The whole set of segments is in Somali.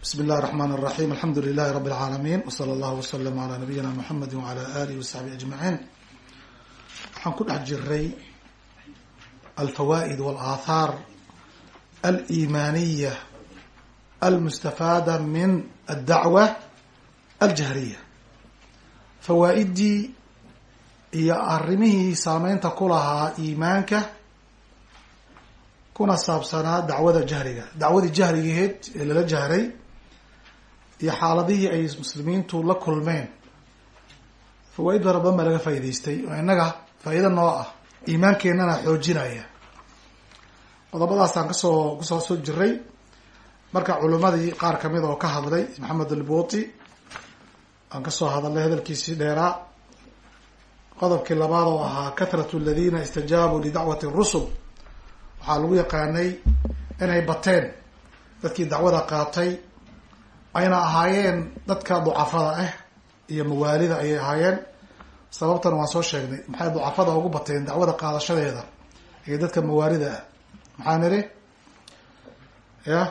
bismi illahi raxmaan raxiim alxamdu lilahi rabi lcaalamiin wsala allahu wasalam ala nabiyina muxamedi wala alihi wasaxbi ajmaciin waxaan ku dhex jiray alfawaa'id walaathaar alimaaniya almustafaada min addacwa aljahriya fawaa-idii iyo arrimihii saameynta ku lahaa iimaanka kuna saabsanaa dacwada jahriga. Dacwadii jahrigeed ee lala jahray iyo xaaladihii ay muslimiintu la kulmeen. Fawaa-id fara badan baa laga faa'idaystay oo innaga faa'iido noo ah iimaankeenana xoojinaya. Qodobadaasaan ka soo ku soo soo jiray marka culimadii qaar ka mid oo ka hadlay maxamed albuuti aan ka soo hadalnay hadalkiisii dheeraa. Qodobkii labaad oo ahaa kathratu aladiina istajaabuu lidacwati rusul waxaa lagu yaqaanay inay bateen dadkii dacwada qaatay ayna ahaayeen dadka ducafada ah iyo mawaalida ayay ahaayeen. Sababtana waan soo sheegnay maxay ducafada ugu bateen dacwada qaadashadeeda iyo dadka mawaalida ah? Maxaa niri? Ya?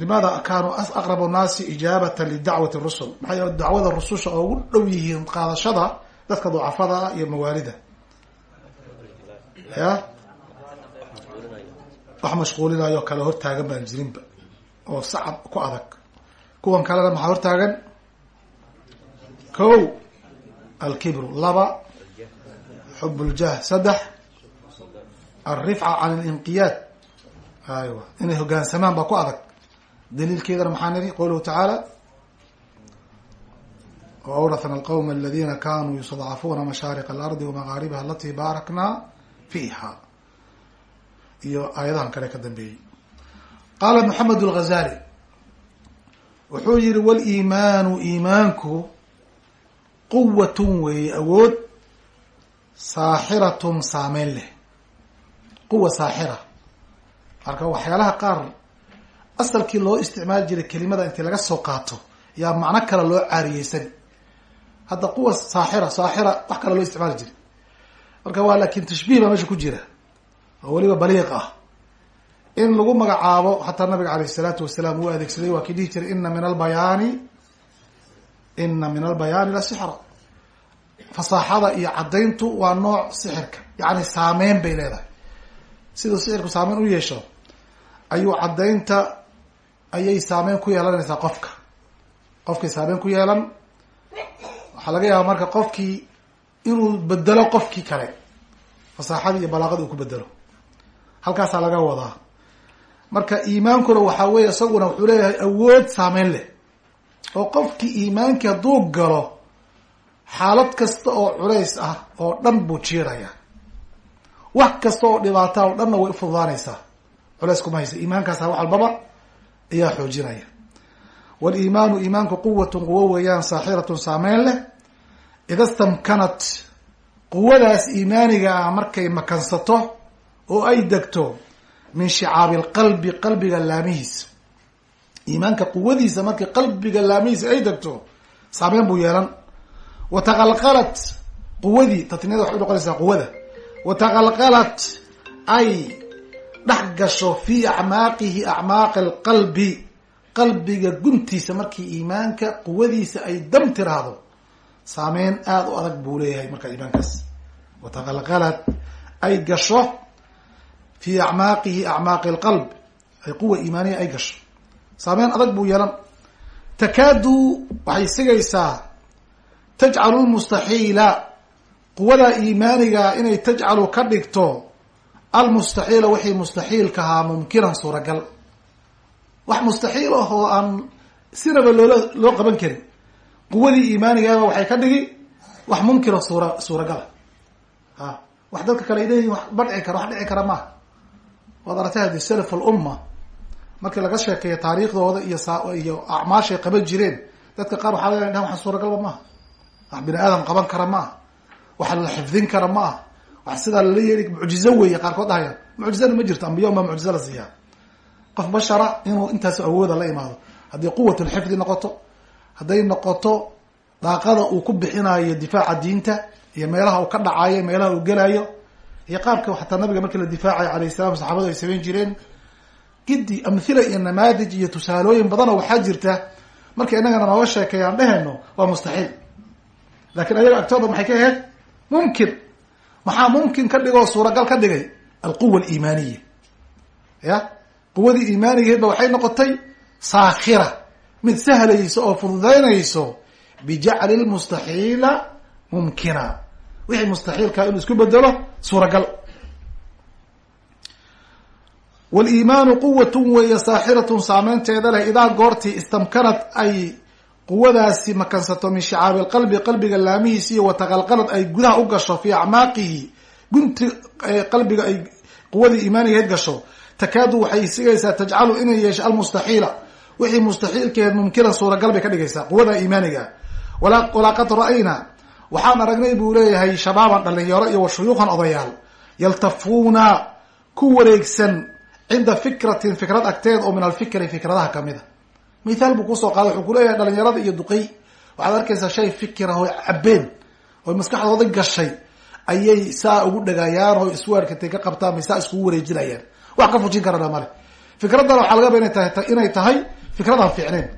Limaada kaanuu aqrabu nnaasi ijaabatan lidacwati rusul? Maxay dacwada rususha oo ugu dhow yihiin qaadashada dadka ducafada ah iyo mawaalida ya? Wax mashquulinayo kale hortaagan baan jirinba oo sacab ku adag. Kuwan kalena maxaa hortaagan ko alkibru. Laba xub ljah saddex alrifca can alinqiyaad. Aywa inay hogaansamaan baa ku adag. Daliilkeedana maxaa niri qowluhu tacaala waawrathna alqawma aladina kanuu yustadcafuuna mashaariq alardi wamagaaribiha alati baarakna fiiha iyo aayadahan kale ka dambeeyey qaala maxamed alghazali wuxuu yihi waliimaanu iimaanku quwatun weeye awood saaxiratun saameyn leh quwa saaxira marka waxyaalaha qaar asalkii loo isticmaali jiray kelimada intii laga soo qaato yaa macno kale loo caariyeysan hadda quwa saaxira saaxira wax kale loo isticmaali jiray marka waa laakin tashbiih baa meesha ku jira oo weliba baliiq ah in lagu magacaabo xataa nabiga alayh isalaatu wasalaam uu adeegsaday waa kii dhihi jiray ina min albayaani ina min albayaani la sixra fasaaxada iyo caddayntu waa nooc sixirka yacni saameyn bay leedahay. Siduu sixirku saameyn u yeesho ayuu caddaynta ayay saameyn ku yeelanaysaa qofka. Qofkay saameyn ku yeelan waxaa laga yaaba marka qofkii inuu bedelo qofkii kale fasaaxadii iyo balaaqadii uu ku bedelo halkaasaa laga wadaa marka iimaankuna waxaa weeye isaguna wuxuu leeyahay awood saameyn leh. Oo qofkii iimaankii hadduu galo xaalad kasta oo culays ah oo dhan buu jiiraya wax kasta oo dhibaata oo dhanna way ufududaanaysaa culays kuma haysa. Iimaankaasa wax walbaba ayaa xoojinaya. Waliimaanu iimaanku quwatun quwo weeyaan saaxiratun saameyn leh. Ida stamkanat quwadaas iimaaniga ah markay makansato oo ay degto min shicaabi lqalbi qalbiga laamihiisa iimaanka quwadiisa markay qalbiga laamihiisa ay degto saameyn buu yeelan. Wataqalqalat quwadii tatniyada waxay unoqonaysaa quwada. Wataqalqalat ay dhex gasho fi acmaaqihi acmaaqi alqalbi. Qalbiga guntiisa markii iimaanka quwadiisa ay dam tiraahdo saameyn aada u adag buu leeyahay marka iimaankaas. Wataqalqalat ay gasho fi acmaaqihi acmaaqi lqalb ay quwa iimaaniya ay gasho. Saameyn adag buu yeelan. Takaadu waxay sigaysaa tajcalu lmustaxiila quwada iimaaniga inay tajcalu ka dhigto almustaxiila wixii mustaxiilkahaa mumkinan suuragal. Wax mustaxiil ah oo aan sinaba loola loo qaban karin. Quwadii iimaanigaaba waxay ka dhigi wax mumkino suura suuragala ha wax dadka kale ay wax ma dhici kara wax dhici kara maaha waad aragtay haddii salaf alumma markii laga sheekeeyo taariikhdooda iyo iyo acmaashay qaban jireen dadka qaar waxaa laga dhahan wax suuragalba maaha. Wax bini aadam qaban kara maaha. Wax la xifdin kara ma ah wax sidaa lala yeeli mucjizo weeye qaarkood dhahayaan mucjizana ma jirto ambiya baa mucjizo la siiyaa. Qof bashara inuu intaas awooda la imaado. Haddii quwatulxifdi noqoto hadday noqoto daaqada uu ku bixinayo difaaca diinta iyo meelaha uu ka dhacayo meelaha uu gelayo iyo qaabka xataa nabiga markii la difaacayo alayh salam saxaabadu ay samayn jireen. Giddi amhila iyo namaadij iyo tusaalooyin badanoo waxaa jirta. Markay innagana nooga sheekeeyaan dhehayno waa mustaxiil laakiin ayaga agtooda maxay ka ahayd? Mumkin maxaa mumkin ka dhigoo suuragal ka dhigay? Alquwa aliimaaniya ya? Quwadii iimaanigaheed ba waxay noqotay saakhira. Mid sahlayso oo fududaynayso. Bijacli lmustaxiila mumkina wixii mustaxiilkaa inuu isku bedelo suuragal. Waliimaanu quwatun weeye saaxiratun saameynteeda leh idaa goortii istamkanad ay quwadaasi makansato min shicaabi lqalbi qalbiga laamihiisi iyo wataqalqalad ay gudaha u gasho fii acmaaqihi gunti qalbiga ay quwadii iimaanigaheed gasho takaadu waxay sigaysaa tajcalu inay yeesho almustaxiila. Wixii mustaxiilkeed mumkinan suuragal bay ka dhigaysaa quwada iimaaniga. Walaqad ra'ayna waxaan aragnay buu leeyahay shabaaban dhalinyaro iyo wa shuyuukan odayaal yaltafuuna ku wareegsan cinda fikratin fikrad agteed oo min alfikri fikradaha ka mid a mithaal buu ku soo qaaday wuxuu kuleeyahay dhalinyarada iyo duqey waxaad arkaysaa shay fikirah oo cabeen oo maskaxdooda gashay ayay saa ugu dhagayaan oo iswaarkatay ka qabtaan bay saa iskugu wareejinayaan. Wax ka fujin karana male fikradan waxaa laga ba ina tahay inay tahay fikrad aan ficneyn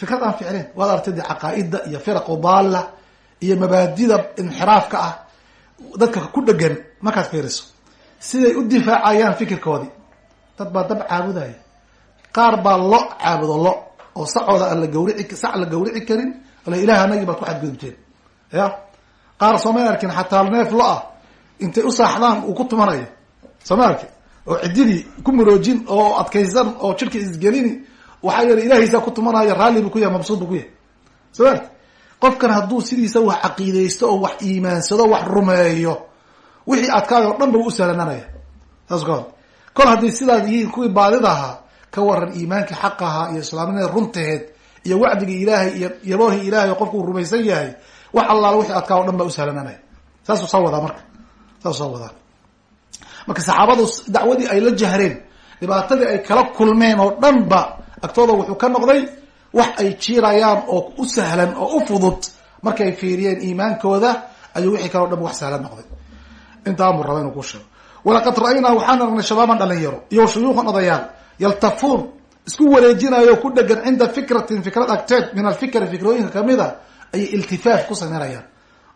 fikrad aan ficneyn waad artay caqaaida iyo firaqu daalla iyo mabaadida inxiraafka ah dadka ku dhegan markaad fiiriso siday u difaacayaan fikirkoodii. Dad baa dab caabudaya. Qaar baa lo caabudo lo oo sacooda aan la gawrici sac la gawrici karin ala ilaah anagii baad ku xadgudubteen. Ya? Qaar soomay arkin xataa neef lo ah intay u saaxdaan uu ku tumanayo sooma arkin oo ciddidii ku muroojin oo adkaysan oo jidhka isgelini waxaa yeele ilahaysaa ku tumanaya raalli buu ku yahay mabsuud buu ku yahay. Soo arti qofkan hadduu sidiisa wax caqiidaysto oo wax iimaansado wax rumeeyo wixii adkaay oo dhan ba u sahlananaya saas ka kol haddii sidaas yihiin kuwii baadida ahaa ka waran iimaankii xaq ahaa iyo islaamnimada runtaheed iyo wacdigii ilaahay iyo yaboohii ilahay oo qofku uu rumaysan yahay wax allaala wixii adkaa o dhan baa u sahlananaya saasuu soo wadaa marka. Saasuu soo wadaa. Marka saxaabadu dacwadii ay la jahreen dhibaatadii ay kala kulmeen oo dhan ba agtooda wuxuu ka noqday wax ay jiirayaan oo u sahlan oo u fudud markay fiiriyeen iimaankooda ayuu wixii kaleo dhan wax sahlan noqday. Intaanbuu raba inuu ku sheego. Walaqad ra'aynaa waxaan aragnay shabaaban dhalinyaro iyo shuyuukan odayaal yaltafuun isku wareejinayo ku dhegan cinda fikratin fikrad agteed min alfikri fikrooyinka ka mid a ayay iltifaaf ku sameynayaan.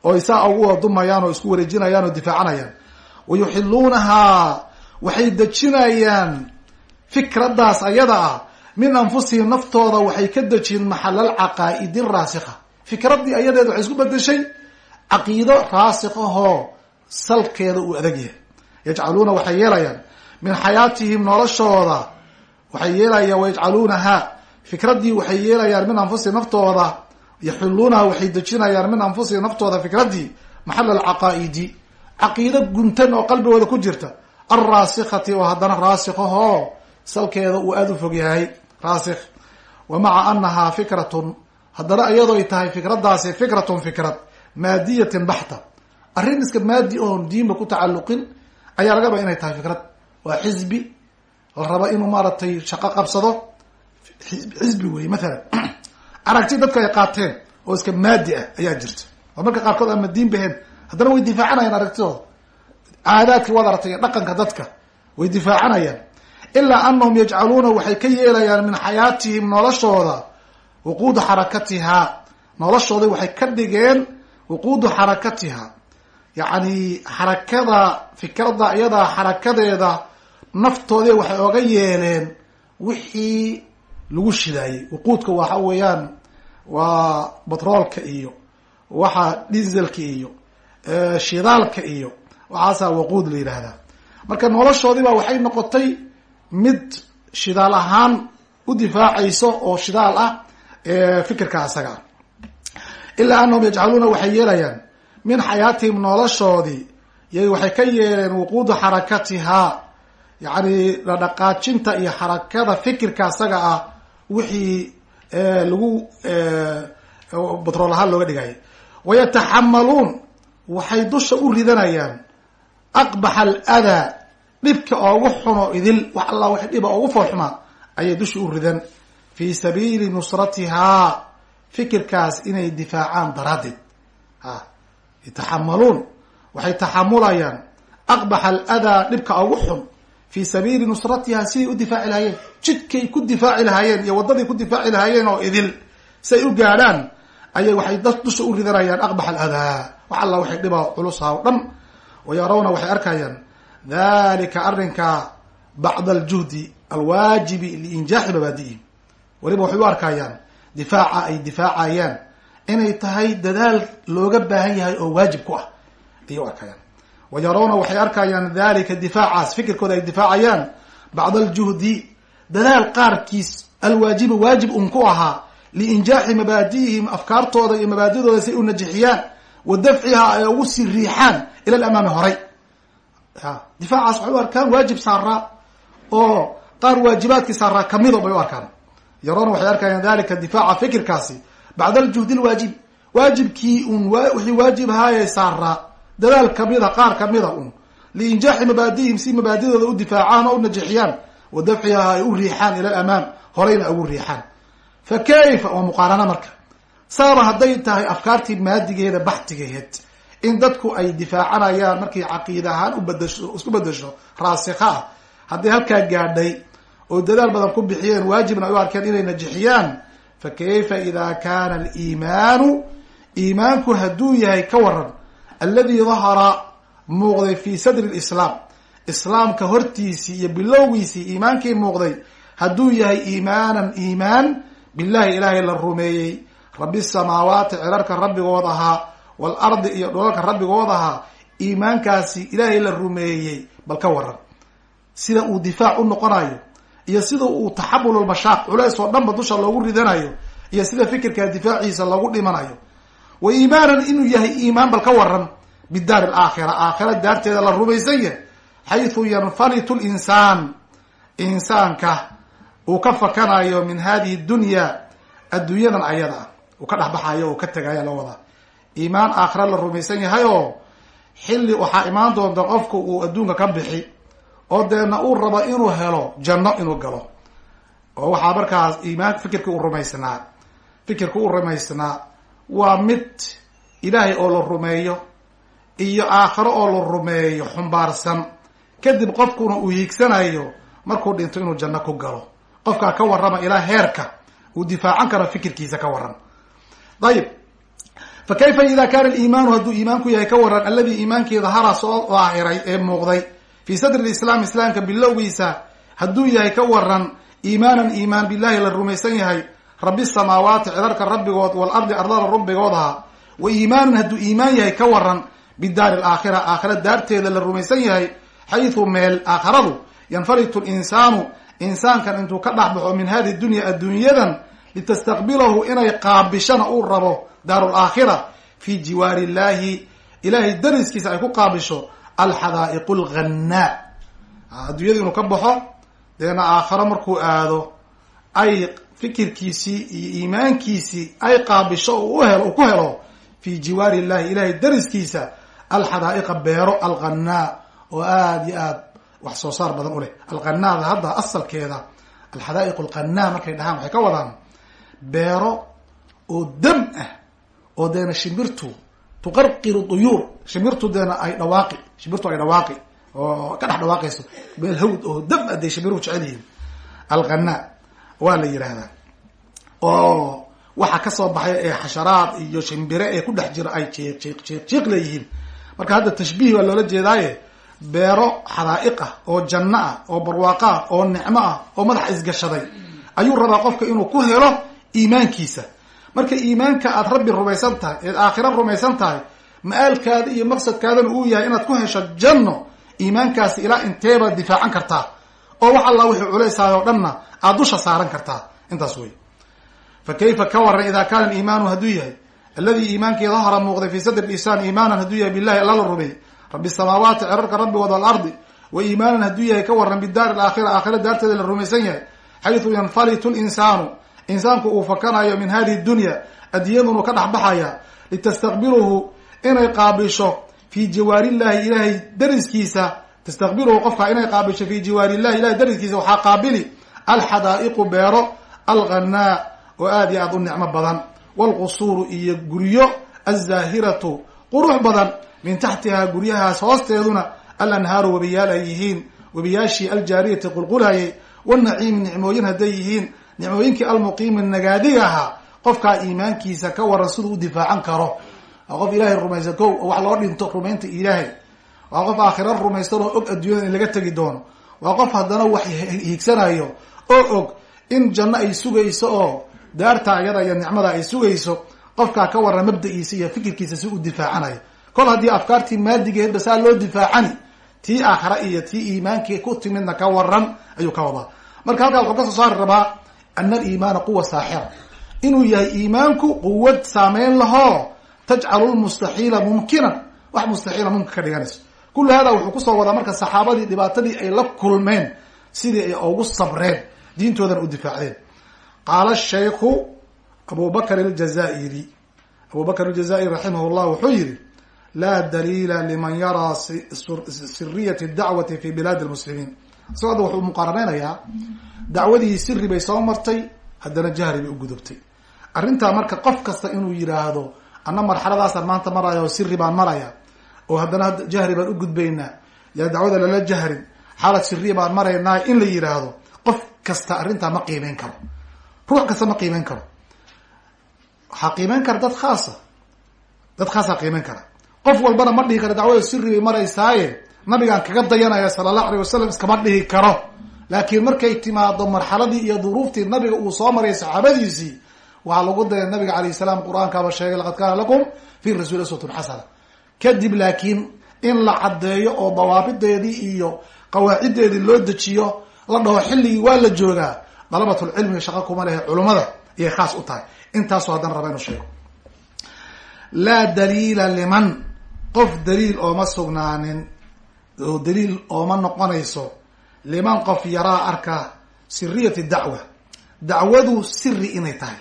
Oo isaa ugu wadumayaan oo isku wareejinayaan oo difaacanayaan. Wa yuxiluunahaa waxay dejinayaan fikradaas ayada ah min anfusihim naftooda waxay ka dejin maxalal caqaa'idi raasikha fikraddii ayadeed waxay isku bedeshay caqiido raasikh ahoo salkeeda uu adag yahay. Yajcaluuna waxay yeelayaan min xayaatihim noloshooda waxay yeelayaan wayajcaluunaha fikraddii waxay yeelayaan min anfusihim naftooda yaxuluunaha waxay dejinayaan min anfusihim naftooda fikraddii maxal alcaqaa'idi caqiido guntan oo qalbigooda ku jirta alraasikati oo haddana raasikahoo salkeeda uu aada u fog yahay raasikh wa maca anahaa fikratun haddana iyadoo ay tahay fikraddaasi fikratun fikrad maadiyatin baxta. Arrin iska maadi oon diinba ku tacalluqin ayaa laga ba inay tahay fikrad. Waa xisbi la raba inuu maaragtay shaqo qabsado. Xisbi wey mathalan. Aragti dadka ay qaateen oo iska maadi ah ayaa jirta. Oo marka qaarkood ama diin baheen haddana way difaacanayaan aragtidooda. Caadaadka waad aragtay dhaqanka dadka way difaacanayaan ilaa anahum yajcaluuna waxay ka yeelayaan min xayaatihim noloshooda wuquudu xarakatihaa noloshooda waxay ka dhigeen wuquudu xarakatiha. Yacni xarakada fikradda iyadaa xarakadeeda naftoodi waxay oga yeeleen wixii lagu shidaayey. Wuquudka waxa weeyaan waa batroolka iyo waxa dieselka iyo shidaalka iyo waxaasaa waquud la yidhaahdaa. Marka noloshoodiiba waxay noqotay mid shidaal ahaan u difaacayso oo shidaal ah fikirka isaga ah ilaa anahum yajcaluuna waxay yeelayaan min xayaatihim noloshoodii y waxay ka yeeleen wuquudu xarakatihaa yacni dhaqaajinta iyo xarakada fikirka isaga ah wixii lagu batrool ahaan looga dhigaya wayataxamaluun waxay dusha u ridanayaan aqbaxa aladaa dhibka oogu xuno idil wax alla wax dhiba oogu foolxumaa ayay dusha u ridan. Fii sabiili nusratihaa fikirkaas inay difaacaan daraaddeed. A yataxamaluun waxay taxamulayaan aqbaxa aladaa dhibka ugu xun. Fii sabiili nusratiha siday u difaaci lahayeen jidkay ku difaaci lahaayeen iyo waddadii ku difaaci lahaayeen oo idil. Si u gaadhaan ayay waxay dusha u ridanayaan aqbax aladaa wax alla waxay dhiba culusaha o dhan. Wayarawna waxay arkayaan dalika arrinka bacda aljuhdi alwaajibi liinjaaxi mabaadi'ihim weliba waxay u arkayaan difaaca ay difaacayaan inay tahay dadaal looga baahan yahay oo waajib ku ah ayay u arkayaan wayarawna waxay arkayaan dalika difaacaas fikirkooda ay difaacayaan bacda aljuhdi dadaal qaarkiis alwaajibi waajib un ku ahaa liinjaaxi mabaadi'ihim afkaartooda iyo mabaadidooda si ay u najixiyaan wa dafciha ay ugu sii riixaan ila lamaami horay difaacaas waxay u arkaan waajib saaraa oo qaar waajibaadkii saaraa kamido bay u arkaan. Yaroona waxay arkayaan dalika difaaca fikirkaasi. Bacda aljuhdi lwaajib waajibkii un wixii waajib ahaayee saaraa dadaal kamida qaar kamida un liinjaaxi mabaadi'ihim si mabaadidooda u difaacaan oo u najixiyaan. Wa dafciha ay u riixaan ila alamaam horayna ugu riixaan. Fa kayfa waa muqaarana marka. Saaba hadday tahay afkaartii maadigeeda baxtigeed in dadku ay difaacanayaan markay caqiida ahaan ubadasho isku bedesho raasikha hadday halkaa gaadhay oo dadaal badan ku bixiyeen waajibna ay u arkeen inay najixiyaan. Fa kayfa ida kana aliimaanu? Iimaanku hadduu yahay ka waran aladi dahara muuqday fi sadri lislaam islaamka hortiisii iyo bilowgiisii iimaankii muuqday hadduu yahay iimaanan iimaan billahi ilaahay la rumeeyey. Rabbi samaawaati cirarka rabbigood ahaa waalardi iyo dholalka rabbigood ahaa iimaankaasi ilaahay la rumeeyey bal ka waran sida uu difaac u noqonayo iyo sida uu taxamul mashaaq culeys oo dhanba dusha loogu ridanayo iyo sida fikirka difaaciisa loogu dhimanayo. Wa iimaanan inuu yahay iimaan bal ka waran bidaari alaakhira aakhira daarteeda la rumaysan yahay xaysu yanfalitu linsaan. Insaanka uu ka fakanayo min hadihi dunya adduunyadan ayada uu ka dhexbaxayo uu ka tegaya la wadaa iimaan aakhira la rumaysan yahay oo xilli waxaa imaan doonta qofku uu adduunka ka bixi oo deena uu rabo inuu helo janno inuu galo. Oo waxaa markaas iimaan fikirkii u rumaysnaa fikirka u rumaysnaa waa mid ilaahay oo la rumeeyo iyo aakhiro oo la rumeeyo xumbaarsan. Kadib qofkuna uu hiigsanayo markuu dhinto inuu janno ku galo. Qofkaa ka warrama ilaa heerka uu difaacan karo fikirkiisa ka waran ayib fa kayfa ida kana aliimaanu hadduu iimaanku yahay ka waran alladii iimaankii dahara soo daahiray ee muuqday fi sadri lislaam islaamka bilowgiisa hadduu yahay ka waran iimaanan iimaan billahi la rumaysan yahay rabbi samaawaati cidarka rabbigood waalardi ardada rabbigood ahaa wa iimaanan hadduu iimaan yahay ka waran bidaari alaakhira aakhira daarteeda la rumaysan yahay xaysu meel aakharadu yanfalitu linsaanu insaankan intuu ka dhex baxo min hadi dunya adduunyadan litastaqbilahu inay qaabishana uu rabo daaru laakhira fi jiwaari illahi ilahay dariskiisa ay ku qaabisho alxadaa'iqu alghanaa adduunyada inuu ka baxo deena aakharo markuu aado ay fikirkiisii iyo iimaankiisii ay qaabisho u helo ku helo fi jiwaari illahi ilahay dariskiisa alxadaa'iqa beero alghanaa oo aada iyo aad wax soo saar badan u leh. Alqanaada hadda asalkeeda alxadaa'iq alqanaa markay dhahaan waxay ka wadaan beero oo dam ah oo deena shimbirtu tuqarqiru duyuur shimbirtu deena ay dhawaaqi. Shimbirtu ay dhawaaqi. Oo ka dhex dhawaaqayso. Meel hawd oo dam ah dee shimbiruhu jecel yihiin alqanaa waa la yidhaahdaa oo waxa ka soo baxay ee xasharaad iyo shimbire ee ku dhex jira ay jiiq jiiq jiiq jiiq leeyihiin. Marka hadda tashbiih baa loola jeedaaye. Beero xadaa'iq ah oo janno ah oo barwaaqo ah oo nicmo ah oo madaxa isgashaday. Ayuu rabaa qofka inuu ku helo iimaankiisa marka iimaanka aad rabbi rumaysan tahay eed aakhira rumaysan tahay ma-aalkaada iyo maqsadkaadana uu yahay inaad ku hesho janno iimaankaasi ilaa inteebaad difaacan kartaa. Oo wax alla wixii culaysaay dhanna aad dusha saaran kartaa. Intaas wey fa kayfa ka waran ida kaana iimaanu hadduu yahay? Alladii iimaankii dahara muuqday fi sadri lisaan iimaanan hadduu yahay billahi alla la rumeey rabbi samaawaati cerarka rabbigood waalardi wa iimaanan hadduu yahay ka waran bidaari alaakhira aakhira daarteeda la rumaysan yahay. Xaysu yanfalitu linsaanu insaanku uu fakanayo min hadihi dunya addunyadunu ka dhexbaxaya litastaqbiluhu inay qaabisho fi jiwaari illahi ilahay dariskiisa. Tastaqbiluhu qofka inay qaabisho fi jiwaari illahi ilahay dariskiisa waxaa qaabili alxadaa'iqu beero alghanaa oo aada iyo aada u nicmo badan. Waalqusuuru iyo guryo alzaahiratu qurux badan. Min taxtihaa guryahaas hoosteeduna alanhaaru webiyaal ay yihiin. Webiyaashii aljaariyati qulqulayay wanaciimi nicmooyin hadday yihiin nicmooyinkii almuqiimi nagaadiga ahaa qofkaa iimaankiisa ka waran siduu u difaacan karo. Waa qof ilaahay rumaysa ko wax loo dhinto rumaynta ilaahay. Waa qof aakhira rumaysan oo og adduunyada in laga tegi doono. Waa qof haddana wax hiigsanayo oo og in janno ay sugayso oo daarta ayada iyo nicmada ay sugayso qofkaa ka waran mabda-iisa iyo fikirkiisa si u difaacanayo. Kol haddii afkaartii maadigeedba saa loo difaacani tii aakhira iyo tii iimaankii ku timidna ka waran ayuu ka wadaa. Marka halkaa wuxuu ka soo saari rabaa ana aliimaana quwa saaxira inuu yahay iimaanku quwad saameyn lahoo tajcalu lmustaxiila mumkinan wax mustaxiila mumkin ka dhiganayso kullu hada wuxuu ku soo wadaa marka saxaabadii dhibaatadii ay la kulmeen sidii ay ugu sabreen diintoodan u difaacdeen qaala shaykhu abu bakr aljazaa'iri abu bakr raximah llah wuxuu yihi laa daliila liman yaraa siriyati dacwati fi bilaadi lmuslimiin isagoo wuxuu muqaaraneynayaa dacwadii siri bay soo martay haddana jahri bay u gudubtay. Arrintaa marka qof kasta inuu yidhaahdo anna marxaladaasaan maanta maraya oo siri baan maraya oo haddana jahri baan u gudbaynaa yaa dacwada lala jahrin xaalad siriya baan maraynaa in la yidhaahdo qof kasta arrintaa ma qiimeyn karo. Ruux kasta ma qiimeyn karo. Waxaa qiimeyn kara dad khaasa. Dad khaasaa qiimeyn kara. Qof walbana ma dhihi karo dacwada siri bay maraysaaye nabigaan kaga dayanaya sala allahu alayh wasalam iskama dhihi karo. Laakiin markay timaado marxaladii iyo duruuftii nabiga uu soo maray saxaabadiisii waxaa lagu daya nabiga alayh salaam qur'aankaaba sheegay laqad kaana lakum fi rasuuli uswatun xasana. Kadib laakiin in la caddeeyo oo dawaabideedii iyo qawaaciddeedii loo dejiyo la dhaho xilligii waa la joogaa dalabatulcilmiga shaqo kuma lehe culummada iyay khaas u tahay. Intaasu haddana raba inu sheego. Laa daliila liman qof daliil ooma sugnaanin oo daliil ooma noqonayso liman qof yaraa arkaa siriyati dacwa. Dacwadu siri inay tahay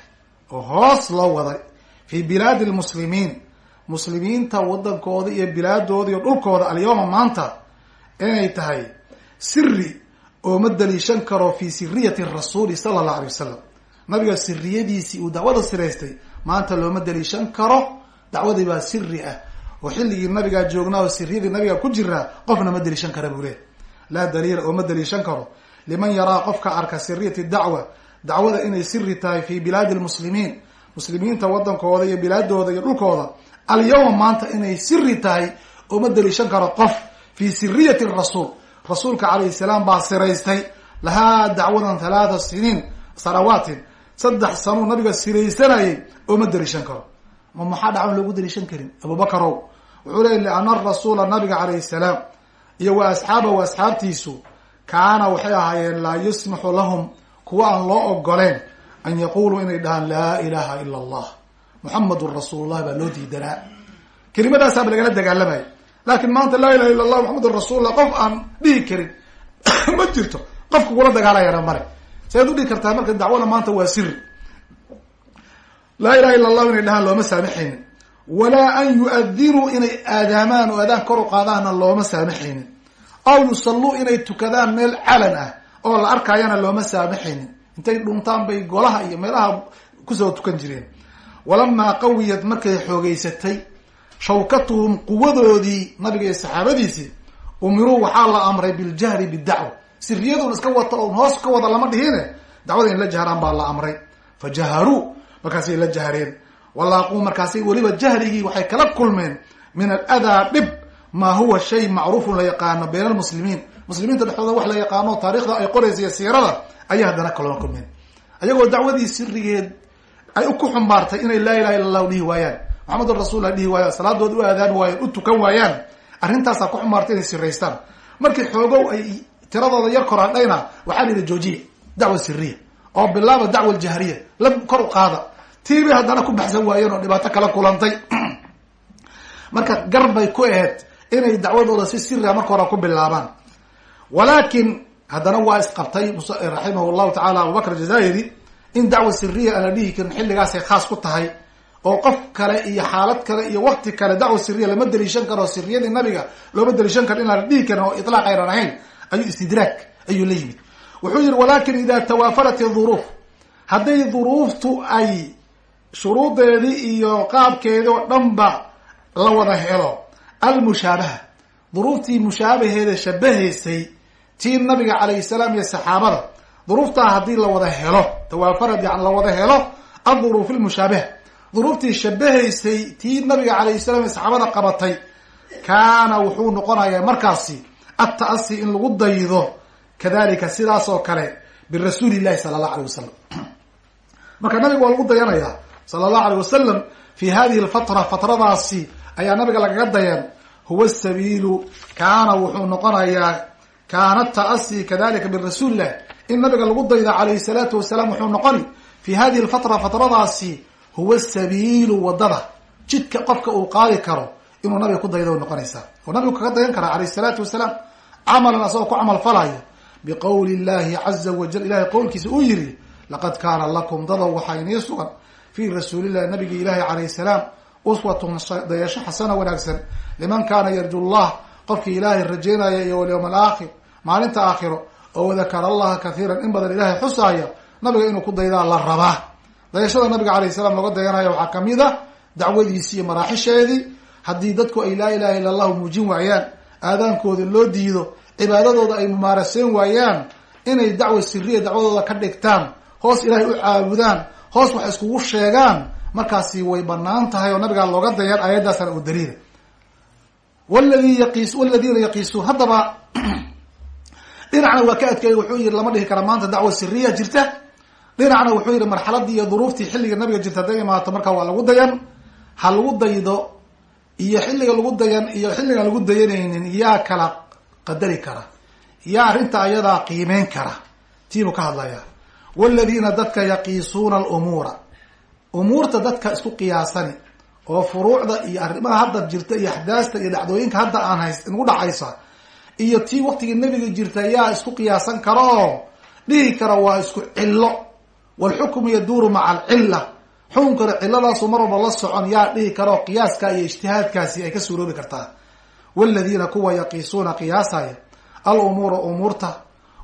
oo hoos loo waday fi bilaadi lmuslimiin muslimiinta wadankooda iyo bilaadooda iyo dhulkooda alyawma maanta inay tahay siri ooma daliishan karo fi siriyati rasuuli sala allahu alay wasalam nabiga siriyadiisii uu dacwada siraystay maanta looma daliishan karo. Dacwadii baa siri ah oo xilligii nabigaa joognaa oo siriyadii nabiga ku jiraa qofna ma daliishan kara buu leey laa daliila ooma daliishan karo. Liman yaraa qofka arka siriyati dacwa dacwada inay siri tahay fi bilaadi lmuslimiin muslimiinta wadankooda iyo bilaadooda iyo dhulkooda alyawma maanta inay siri tahay ooma daliishan karo qof fi siriyati rasuul. Rasuulka calayhi salaam baa siraystay lahaa dacwadan halaatha siniin sanawaatin saddex sanuu nabiga siraysanayay ooma daliishan karo. Ma maxaa dhacwan loogu daliishan karin? Abubakarow wuxuu leey liana rasuula nabiga calayhi salaam. Iyo wa asxaabahu asxaabtiisu kaana waxay ahaayeen laa yusmaxu lahum kuwa aan loo ogoleen an yaquluu inay dhahaan laa ilaha ila allah muxamadun rasuulullah baa loo diidanaa. Kelimadaasaba lagala dagaalamaya laakin maanta laa ilaha illa allah muxamadun rasuulullah qof aan dhihi karin ma jirto. Qofka kula dagaalayana mare saad dhihi kartaa marka dacwada maanta waa siri laa ilaha illa allahu inay dhahaan looma saamaxaynin walaa an yu-adinuu inay aadaamaan oo adaan kor u qaadaanna looma saamaxaynin aw yusalluu inay tukadaan meel calan ah oo la arkaayana looma saamaxaynin intay dhuntaan bay golaha iyo meelaha ku soo tukan jireen. Walamaa qawiyad markay xoogeysatay shawkatuhum quwadoodii nabiga iyo saxaabadiisii umiruu waxaa la amray biljahri bidacwa siriyadun iska wata oon hoos ka wada lama dhihine dacwada in la jahraan baa la amray. Fa jaharuu markaasay la jahreen walaaquu markaasay weliba jahrigii waxay kala kulmeen min aladaa dhib maa huwa shay macruufun la yaqaano bayna almuslimiin. Muslimiinta dhexdooda wax la yaqaano taarikhda ay qoraysa iyo siirada ayay haddana kaloo kulmeen. Ayagoo dacwadii sirigeed ay ku xumbaartay inay laa ilaha illa allahu dhihi waayaan maxamedun rasuullah dhihi waayaan salaadood u aadaan waayaan u tukan waayaan arrintaasaa ku xumaartay inay siraystaan markii xoogow ay tiradooda yar koraadhayna waxaa la yidhi joojiya dacwa siriya oo bilaaba dacwa aljahriya la kor u qaada tii bay haddana ku baxsan waayeen oo dhibaato kala kulantay. Marka gar bay ku aheyd inay dacwadooda si siriga marka hore ku bilaabaan. Walaakin haddana waa isqabtay raximah llahu tacala abubakr jazairi in dacwa siriya aan la dhihi karin xilligaasay khaas ku tahay oo qof kale iyo xaalad kale iyo wakti kale dacwa siriya lama daliishan karo siriyadii nabiga looma daliishan karo inaan la dhihi karin oo ilaaq aynan ahayn ayuu istidraag ayuu la yimid. Wuxuu yihi walakin ida tawaafarat duruuf hadday duruuftu ay shuruudeedii iyo qaabkeedi oo dhanba la wada helo. Almushaabaha duruuftii mushaabaheeda shabahaysay tii nabiga calayhi salaam iyo saxaabada. Duruuftaa haddii la wada helo tawaafarad yani la wada helo adduruuf lmushaabiha duruuftii shabahaysay tii nabiga calayh salam saxaabada qabatay kaana wuxuu noqonayaa markaasi atta'asi in lagu daydo kadalika sidaas oo kale birasuuli llahi sala allah alay wasalam marka nabiga waa lagu dayanayaa sala allahu alay wasalam fi hadihi lfatra fatradaasi ayaa nabiga lagaga dayan huwa sabiilu kaana wuxuu noqonayaa kaana ta'asi kadalika birasuuli illah in nabiga lagu dayda calayhi salaatu wasalaam wuxuu noqoni fi hadihi lfatra fatradaasi huwa sabiilu waddada. Jidka qofka uu qaadi karo inuu nabiga ku daydo noqonaysaa oo nabigu kaga dayan karaa alayh salaatu wasalaam camalan asagoo ku camal falayo biqowli llahi caza wajal ilahay qowlkiisa uu yihi laqad kaana lakum dadow waxaa inii sugan fi rasuulillahi nabigi ilaahi calayh salaam uswatun dayasho xasana wanaagsan. Liman kaana yarju llah qofkii ilaahay rajeynaya iyo walyawm alaakhir maalinta aakhiro oo wadakara allaha kathiiran in badan ilaahay xusaaya nabiga inuu ku daydaa la rabaa dayashada nabiga calayh salaam looga dayanaya waxaa ka mid a dacwadiisi iyo maraaxisheedii haddii dadku ay laa ilaha illa allahu muujin waayaan aadaankooda loo diido cibaadadooda ay mumaaraseyn waayaan inay dacwa siriya dacwadooda ka dhigtaan hoos ilaahay u caabudaan hoos wax iskugu sheegaan markaasi way bannaan tahay oo nabigaa looga dayan aayaddaasana uu daliila wladii yaqis waladiina yaqiisuun haddaba dhinacna waa ka adkeeyay wuxuu yihi lama dhihi kara maanta dacwa siriya jirta. Dhinacna wuxuu yihi marxaladii iyo duruuftii xilliga nabiga jirta hadday imaato marka waa lagu dayan. Ha lagu daydo iyo xilliga lagu dayan iyo xilligaan lagu dayanaynin yaa kala qadari kara. Yaa arrinta ayadaa qiimeyn kara. Tiibuu ka hadlayaa waladiina dadka yaqiisuuna alumuura umuurta dadka isku qiyaasani oo furuucda iyo arrimaha hadda jirta iyo axdaasta iyo dhacdooyinka hadda aan hays nagu dhacaysa iyo tii waqtigii nebiga jirta yaa isku qiyaasan kara oo dhihi kara waa isku cillo walxukmu yaduuru maca alcilla xukunkana cilladaasu mar walba la socon yaa dhihi kara oo qiyaaska iyo ijtihaadkaasi ay ka suuroobi kartaa waladiina kuwa yaqiisuuna qiyaasaya alumuura umuurta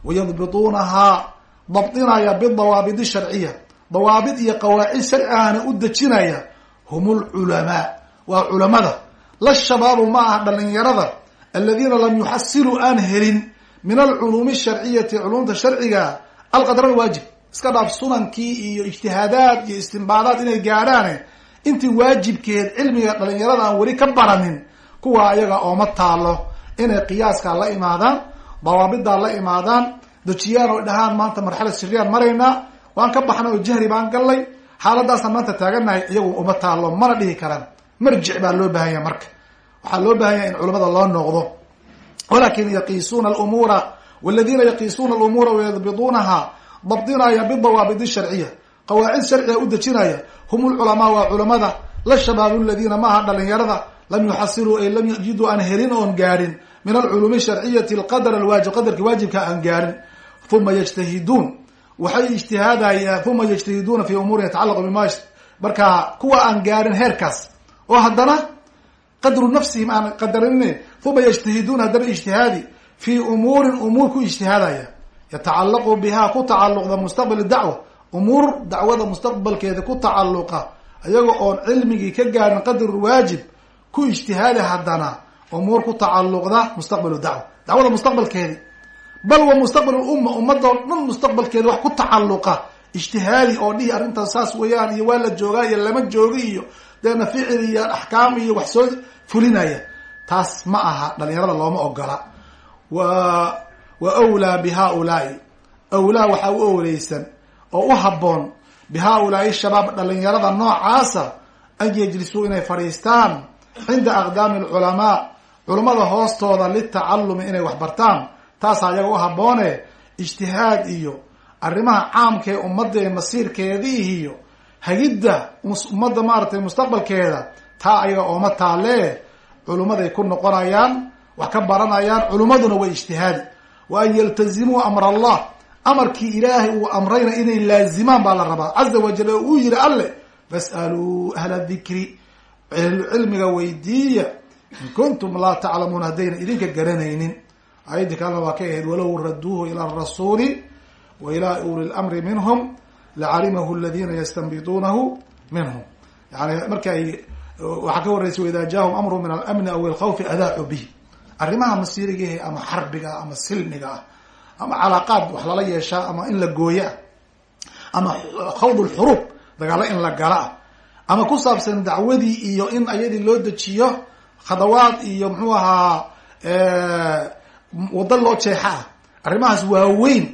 wayadbituunahaa dabdinaya bidawaabid sharciya. Dawaabid iyo qawaacid sharci ahna u dejinaya hum lculamaa waa culamada. La shabaabu ma aha dhalinyarada aladiina lam yuxasiluu aan helin min alculuumi sharciyati culumta sharciga alqadr alwaajib. Iska dhaaf sunankii iyo ijtihaadaad iyo istimbaadaad inay gaadhaane. Intii waajibkeed cilmiga dhalinyarada aan weli ka baranin kuwa ayaga ooma taalo inay qiyaaskaa la imaadaan dawaabidaa la imaadaan dejiyaan oo dhahaan maanta marxalad shiriyaan maraynaa waan ka baxna oo jahri baan gallay. Xaaladaasaan maanta taaganahay iyagu uma taalo mana dhihi karaan. Marjic baa loo baahanya marka. Waxaa loo baahanya in culamada loo noqdo. Walakin yaqiisuuna alumuura waladiina yaqiisuuna alumuura wayadbiduunaha dabdinaya bidawaabid sharciya. Qawaacid sharciga u dejinaya. Hum lculamaa waa culamada. La shabaabu ladiina maaha dhalinyarada. Lam yuxasiluu ay lam yajiduu aan helin oon gaadhin min alculuumi sharciyati alqadr alwaajib qadarki waajibka aan gaadhin uma yajtahiduun waxay ijtihaadayaan uma yajtahiduuna fi umuurin yatacalaqu bima marka kuwa aan gaarin heerkaas oo haddana qadru nafsihim aan qadarin uma yajtahiduuna haddana ijtihaadi fi umuurin umuur ku ijtihaadaya. Yatacalaqu biha ku tacaluqda mustaqbal dacwa umuur dacwada mustaqbalkeeda ku tacaluqa ayaga oon cilmigii ka gaarin qadru waajib ku ijtihaadi haddana umuur ku tacaluqda mustaqbal dacwa. Dacwada mustaqbalkeedi bal wa mustaqbal umma ummadoo dhan mustaqbalkeeda wax ku tacaluqa ijtihaadi oo dhihi arrintaas saas weeyaan iyo waa la joogaa iyo lama joogi iyo deena ficil iyo axkaam iyo wax soo fulinaya. Taas ma aha dhalinyarada looma ogola. Wa wa wlaa bi haulaai awlaa waxaa u owleysan oo u habboon bi haulaai shabaab dhalinyarada noocaasa an yejlisuu inay fadhiistaan cinda aqdaami alculamaa culamada hoostooda litacalumi inay wax bartaan taasaa iyaga u habboone ijtihaad iyo arrimaha caamka ee ummadda masiirkeedii iyo hagidda ummadda maaratay mustaqbalkeeda taa ayaga ooma taalee culummaday ku noqonayaan wax ka baranayaan culummaduna way ijtihaadi. Wa an yaltazimuu amr allah amarkii ilaahay uu amrayna inay laazimaan baa la rabaa. Caza wajal oo uu yihi alle fas'aluu ahla dikri cilmiga weydiiya in kuntum laa taclamuuna haddayna idinka garanaynin ayadii kalena waa ka ahayd walow raduuhu ila arasuuli wa ilaa uli lamri minhum lacalimahu aladina yastanbituunahu minhum. Yani marka ay waxaa ka horeysay waida jaahum amru min alamni aw alkhawfi adaacuu bihi. Arrimaha masiirigahe ama xarbiga ama silmiga ah ama calaaqaad wax lala yeeshaa ama in la gooyaa ama khawd lxuruub dagaalo in la gala ama ku saabsan dacwadii iyo in ayadii loo dejiyo khadawaad iyo muxuu ahaa waddo loo jeexa ah arrimahaas waaweyn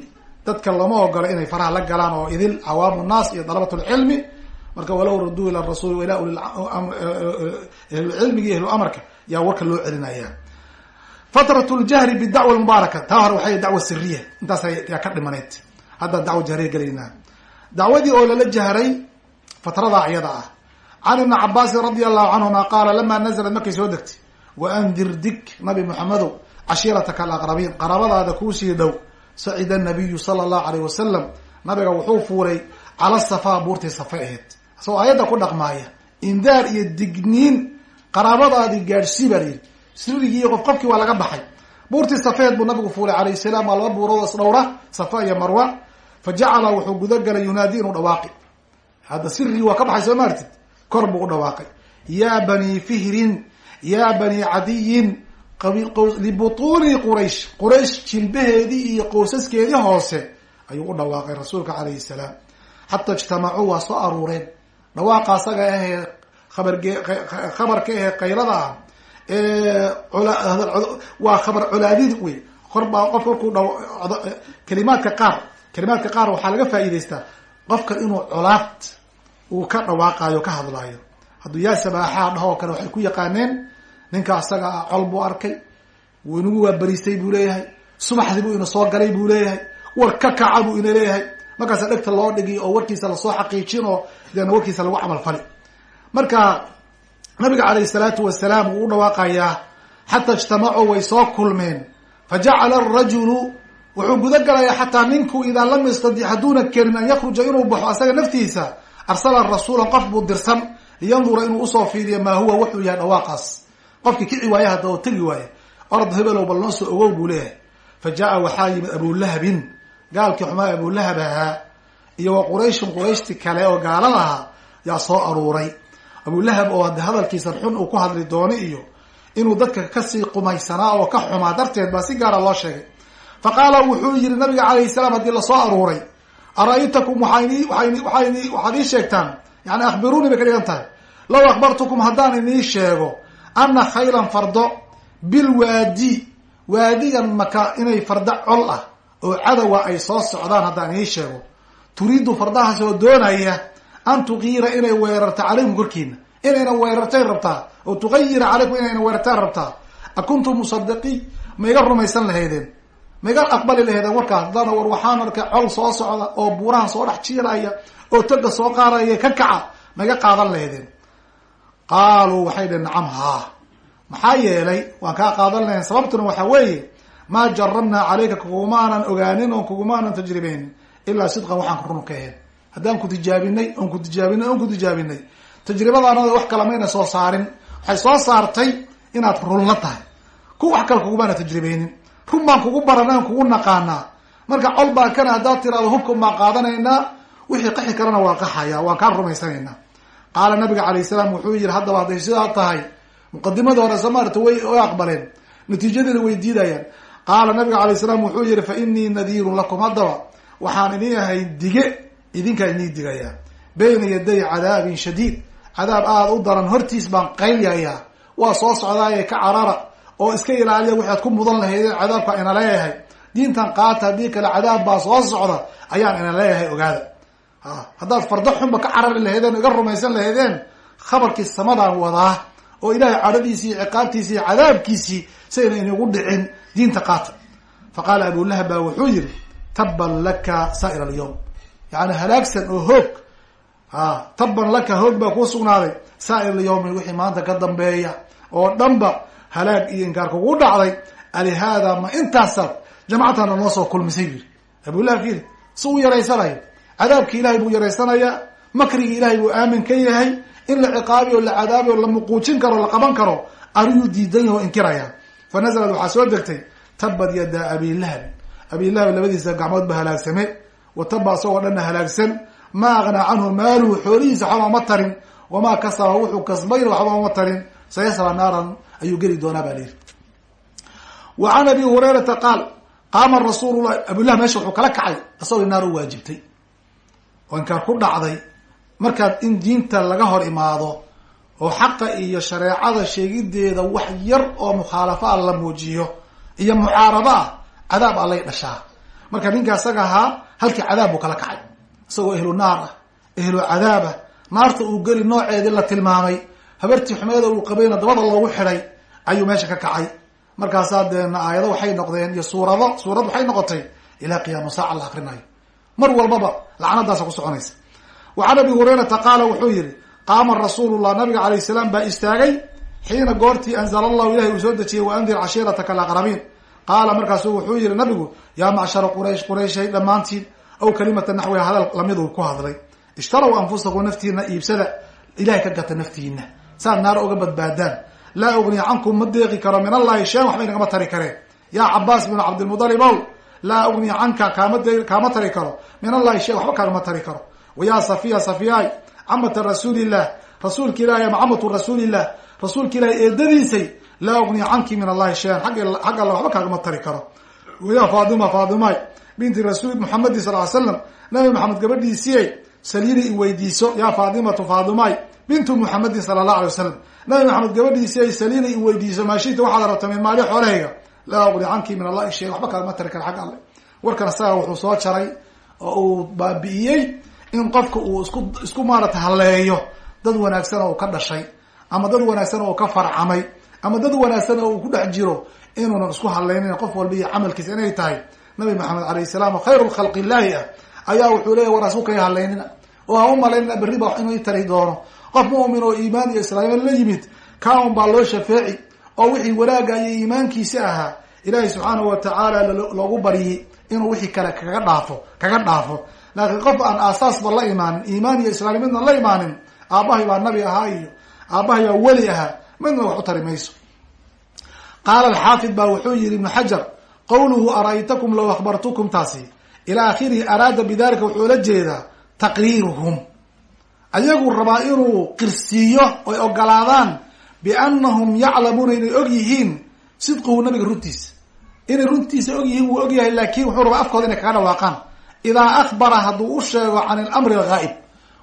dadka lama ogolo inay faraha la galaan oo idil cawaamu nnaas iyo dalabat lcilmi marka walow raduu ila rasul ila ahlulcilmiga iyo ahlu amarka yaa warka loo celinaya. Fatrat ljahri bidacwa mubaaraka taa hore waxay dacwa siriya intaas yaa ka dhimaneyd hadda dacwa jahriya gelaynaa. Dacwadii oo lala jahray fatradaa iyada ah. Can ibni cabaasin radia allahu canhuma qaala lama naزlat markay soo degtay. Waandir dig nabi moxamedow cashiirataka alaqrabiin qaraabadaada kuusii dhow sacida nabiyu sala allahu alayh wasalam nabiga wuxuu fuulay cala safaa buurtii safa aheyd isagoo ayadda ku dhaqmaaya indaar iyo digniin qaraabadaadii gaadhsii baa layidhi sirigii iyo qof qofkii waa laga baxay. Buurtii safeed buu nabigu fuulay calayh salaam waa laba buurood isdhowra safa iyo marwa. Fa jacala wuxuu gudagalay yunaadi inuu dhawaaqi hadda sirigii waa ka baxay soo maartid kor buu u dhawaaqay. Yaa bani fihrin yaa bani cadiyin libutuuni quraysh. Quraysh jilbaheedii iyo qoysaskeedii hoose ayuu u dhawaaqay rasuulka calayhi salaam. Xata ijtamacuu waa soo aruureen. Dhawaaqa asaga ahee abarge khabarka ahee qaylada ah waa khabar colaadid wey korbaa markuu dha kalimaadka qaar kalimaadka qaar waxaa laga faa'iidaystaa qofka inuu colaad uu ka dhawaaqaayo ka hadlaayo. Hadduu yaa sabaaxaa dhaho oo kale waxay ku yaqaaneen ninka asaga ah col buu arkay wuu inagu waa beriistay buu leeyahay. Subaxdii buu ina soo galay buu leeyahay. War ka kaca buu ina leeyahay. Markaasa dhegta loo dhigi oo warkiisa la soo xaqiijin oo deena warkiisa lagu camal fali. Marka nabiga calayhi salaatu wasalaam wuu u dhawaaqayaa xata ijtamacuu way soo kulmeen. Fa jacala arajulu wuxuu guda galayaa xataa ninku idaa lam yastadic hadduuna kerin an yakruja inuu baxo asaga naftiisa arsala rasuulan qof buu dirsan liyandura inuu u soo fiiriyo maa huwa wuxuu yahay dhawaaqaas qofkii kici waaya hadda oo tegi waaya orad hebelow bal noo soo ogow buu leeyahay. Fa jaa waxaa yimid abulahabin gaalkii xumaa abulahab ahaa iyo wa qurayshun qurayshti kale oo gaalada ahaa yaa soo aruuray. Abulahab oo hade hadalkiisan xun uu ku hadli doono iyo inuu dadka ka sii qumaysanaa oo ka xumaa darteed baa si gaara loo sheegay. Fa qaala wuxuu yihi nabiga calayhi salaam haddii la soo aruuray ara-aytakum ii sheegtaan? Yani akhbiruunii bay ka dhigan tahay. Law akhbartukum haddaan inii sheego ana khaylan fardo bilwaadi waadigan maka inay fardo col ah oo cadowa ay soo socdaan haddaan inii sheego. Turiidu fardahaas oo doonaya an tuqiira inay weerarto calaykum korkiina inayna weerartay rabtaa oo tuqayira calaykum inayna weerartaan rabtaa. A kuntum musadiqii ma iga rumaysan lahaydeen. Ma iga aqbali lahaydeen warkaas haddana war waxaan arkay col soo socda oo buurahan soo dhex jiilaya oo toga soo qaadaya ka kaca. Ma iga qaadan lahaydeen qaaluu waxay dhehen nacam haa maxaa yeelay waan kaa qaadan lahayn sababtuna waxa weeye maa jarabnaa calayka kugumaanan ogaanin oon kugumaanan tajribeynin ilaa sidqan waxaan run ka ahayn haddaan ku tijaabinay oon ku tijaabinay oon ku tijaabinay. Tajribadaanada wax kale mayna soo saarin. Waxay soo saartay inaad runla tahay. Ku wax kale kugumaana tajribeynin run baan kugu baranay on kugu naqaanaa. Marka col baa kana haddaad tiraado hubkan baan qaadanaynaa? Wixii qaxi karana waa qaxaya waan kaa rumaysanaynaa qaala nabiga calayh salaam wuxuu yihi haddaba hadday sidaa tahay. Muqadimada hore samaarta way aqbaleen. Natiijadeeda way diidayaan. Qaala nabiga calayh salaam wuxuu yihi fa inii nadiirun lakum. Haddaba waxaan idin ahay dige idinkaa idin digayaa. Bayna yaday cadaabin shadiid. Cadaab aada u daran hortiis baan qayyayaa waa soo socdaaye ka carara oo iska ilaaliya waxaad ku mudan lahaydeen cadaabka ina leeyahay. Diintan qaata haddii kale cadaab baa soo socda ayaan ina leeyahay ogaada haddaad fardo xunba ka carari lahaydeen o iga rumaysan lahaydeen khabarkii samadaan wadaa oo ilaahay cadhadiisii iyo cadaabkiisii sayna inagu dhicin diinta qaata. Fa qaala abulahab baa wuxuu yihi tabban laka saa'ir alyawm. Yani halaagsan oo hoog. A tabban laka hoog baa kuu sugnaaday. Saa'ir alyawmi wixii maanta ka dambeeya. Oo dhanba halaag iyo inkaar kugu dhacday alihaada ma intaasaad jamacatana noo soo kulmisay bu yiri abulahab fiiri si uu yaraysanayo cadaabki ilahay buu yaraysanayaa makrigi ilahay buu aamin ka yahay in la ciqaabi o la cadaabi o la muquujin karo la qaban karo ariyuu diidan yaho inkiraya. Fa nazalad waxaa soo degtay tabad yada abilahab abilahab labadiisa gacmood ba halaagsame wa taba isagoo dhanna halaagsan ma aghnaa canhu maaluhu xoolihiisa waxba uma tarin wamaa kasaba wuxuu kasbayna waxba uma tarin. Sayasla naaran ayuu geli doonaa ba lihi wa can abi hurayrata qaal qaama rasuulullah abullah meesha wuxuu kala kacay isagoo naar u waajibtay oo inkaan ku dhacday markaad in diinta laga hor imaado oo xaqa iyo shareecada sheegideeda wax yar oo mukhaalafa a la muujiyo iyo mucaarado ah cadaab allay dhashaa. Marka ninka isaga ahaa halkii cadaab buu kala kacay. Isagoo ehlu naar ah ehlu cadaab ah. Naarta uu geli nooceedii la tilmaamay habartii xumeeda uu qabayna dabada loogu xidhay ayuu meesha ka kacay. Markaasaa deena aayado waxay noqdeen iyo suurado suurad waxay noqotay ilaa qiyaama saaca la akrinayo mar walbaba lacnadaasa ku soconaysa. Wa can abi hurayrata qaala wuxuu yihi qaama rasuulullah nabiga calayh salaam baa istaagay xiina goortii anzala allahu ilahay uu soo dejiyey wa andir cashiirataka alaqrabiin qaala markaasu wuxuu yihi nabigu yaa macshara quraysh qurayshay dhammaantiin aw kalimata naxwiha hadal la mid uu ku hadlay. Ishtaraw anfusakum naftiina iibsada ilahay ka gata naftiina saad naar oga badbaadaan. Laa ugniya cankum ma deeqi karo min allahi shayan waxba inagama tari kareen. Yaa cabaas binu cabdilmudalib ow laa ugniya canka kaama tari karo. Min allahi shayan waxba kaagama tari karo. Wayaa safiya safiyaay camata rasuulillah rasuulka ilahi ama camatu rasuulillah rasuulka ilahi eedadiisay laa ugniya canki min allahi shayan ag xag alla waxba kaagama tari karo. Wayaa faadima faadimaay binti rasuul muxamedi sal ly slam nabi maxamed gabadhiisiyay saliini i weydiiso yaa faadimatu faadimaay bintu muxamedin sala allah alay wasalam nabi maxamed gabadhiisi ay saliina i weydiiso maashita waxaad rabta min maali xoolahayga laa ugni canki min allahi shay waxba kaagama tari kara xag alle. Warkan isaga wuxuu soo jaray oo uu baabi'iyey in qofka uu isku isku maarata halleeyo dad wanaagsan oo ka dhashay ama dad wanaagsan oo uu ka farcamay ama dad wanaagsan oo uu ku dhex jiro inuunan isku hallaynin qof walba iyo camalkiisa inay tahay. Nabi maxamed alayh salaam oo khayru khalqi illaahi ah. Ayaa wuxuu leeyahy war asku kay halaynina oo ha u malaynina berri ba inuu tari doono. Qof mu'min oo iimaan iyo islaamnimo la yimid kaun baa loo shafeeci oo wixii wanaagga iyo iimaankiisi ahaa ilaahay subxaanahu watacaala loogu baryay inuu wixii kale kaga dhaafo kaga dhaafo. Laakiin qof aan aasaasba la imaanin iimaan iyo islaamnimidna la imaanin aabbahay baa nabi ahaa iyo aabbahay baa weli ahaa midna wax u tari mayso. Qaala alxaafid baa wuxuu yihi ibnu xajar qawluhu ara'aytakum low akhbartukum taasi. Ilaa akhirihi araada bidalika wuxuu la jeedaa taqriiruhum. Ayaguu rabaa inuu qirsiiyo oy ogolaadaan biannahum yaclamuuna inay og yihiin sidquhu nabiga runtiisa inay runtiisa og yihiin wuu og yahay laakin wuxuu rabaa afkooda inay kaga dhawaaqaan. Idaa akhbara hadduu u sheego can ilamri alghaa'ib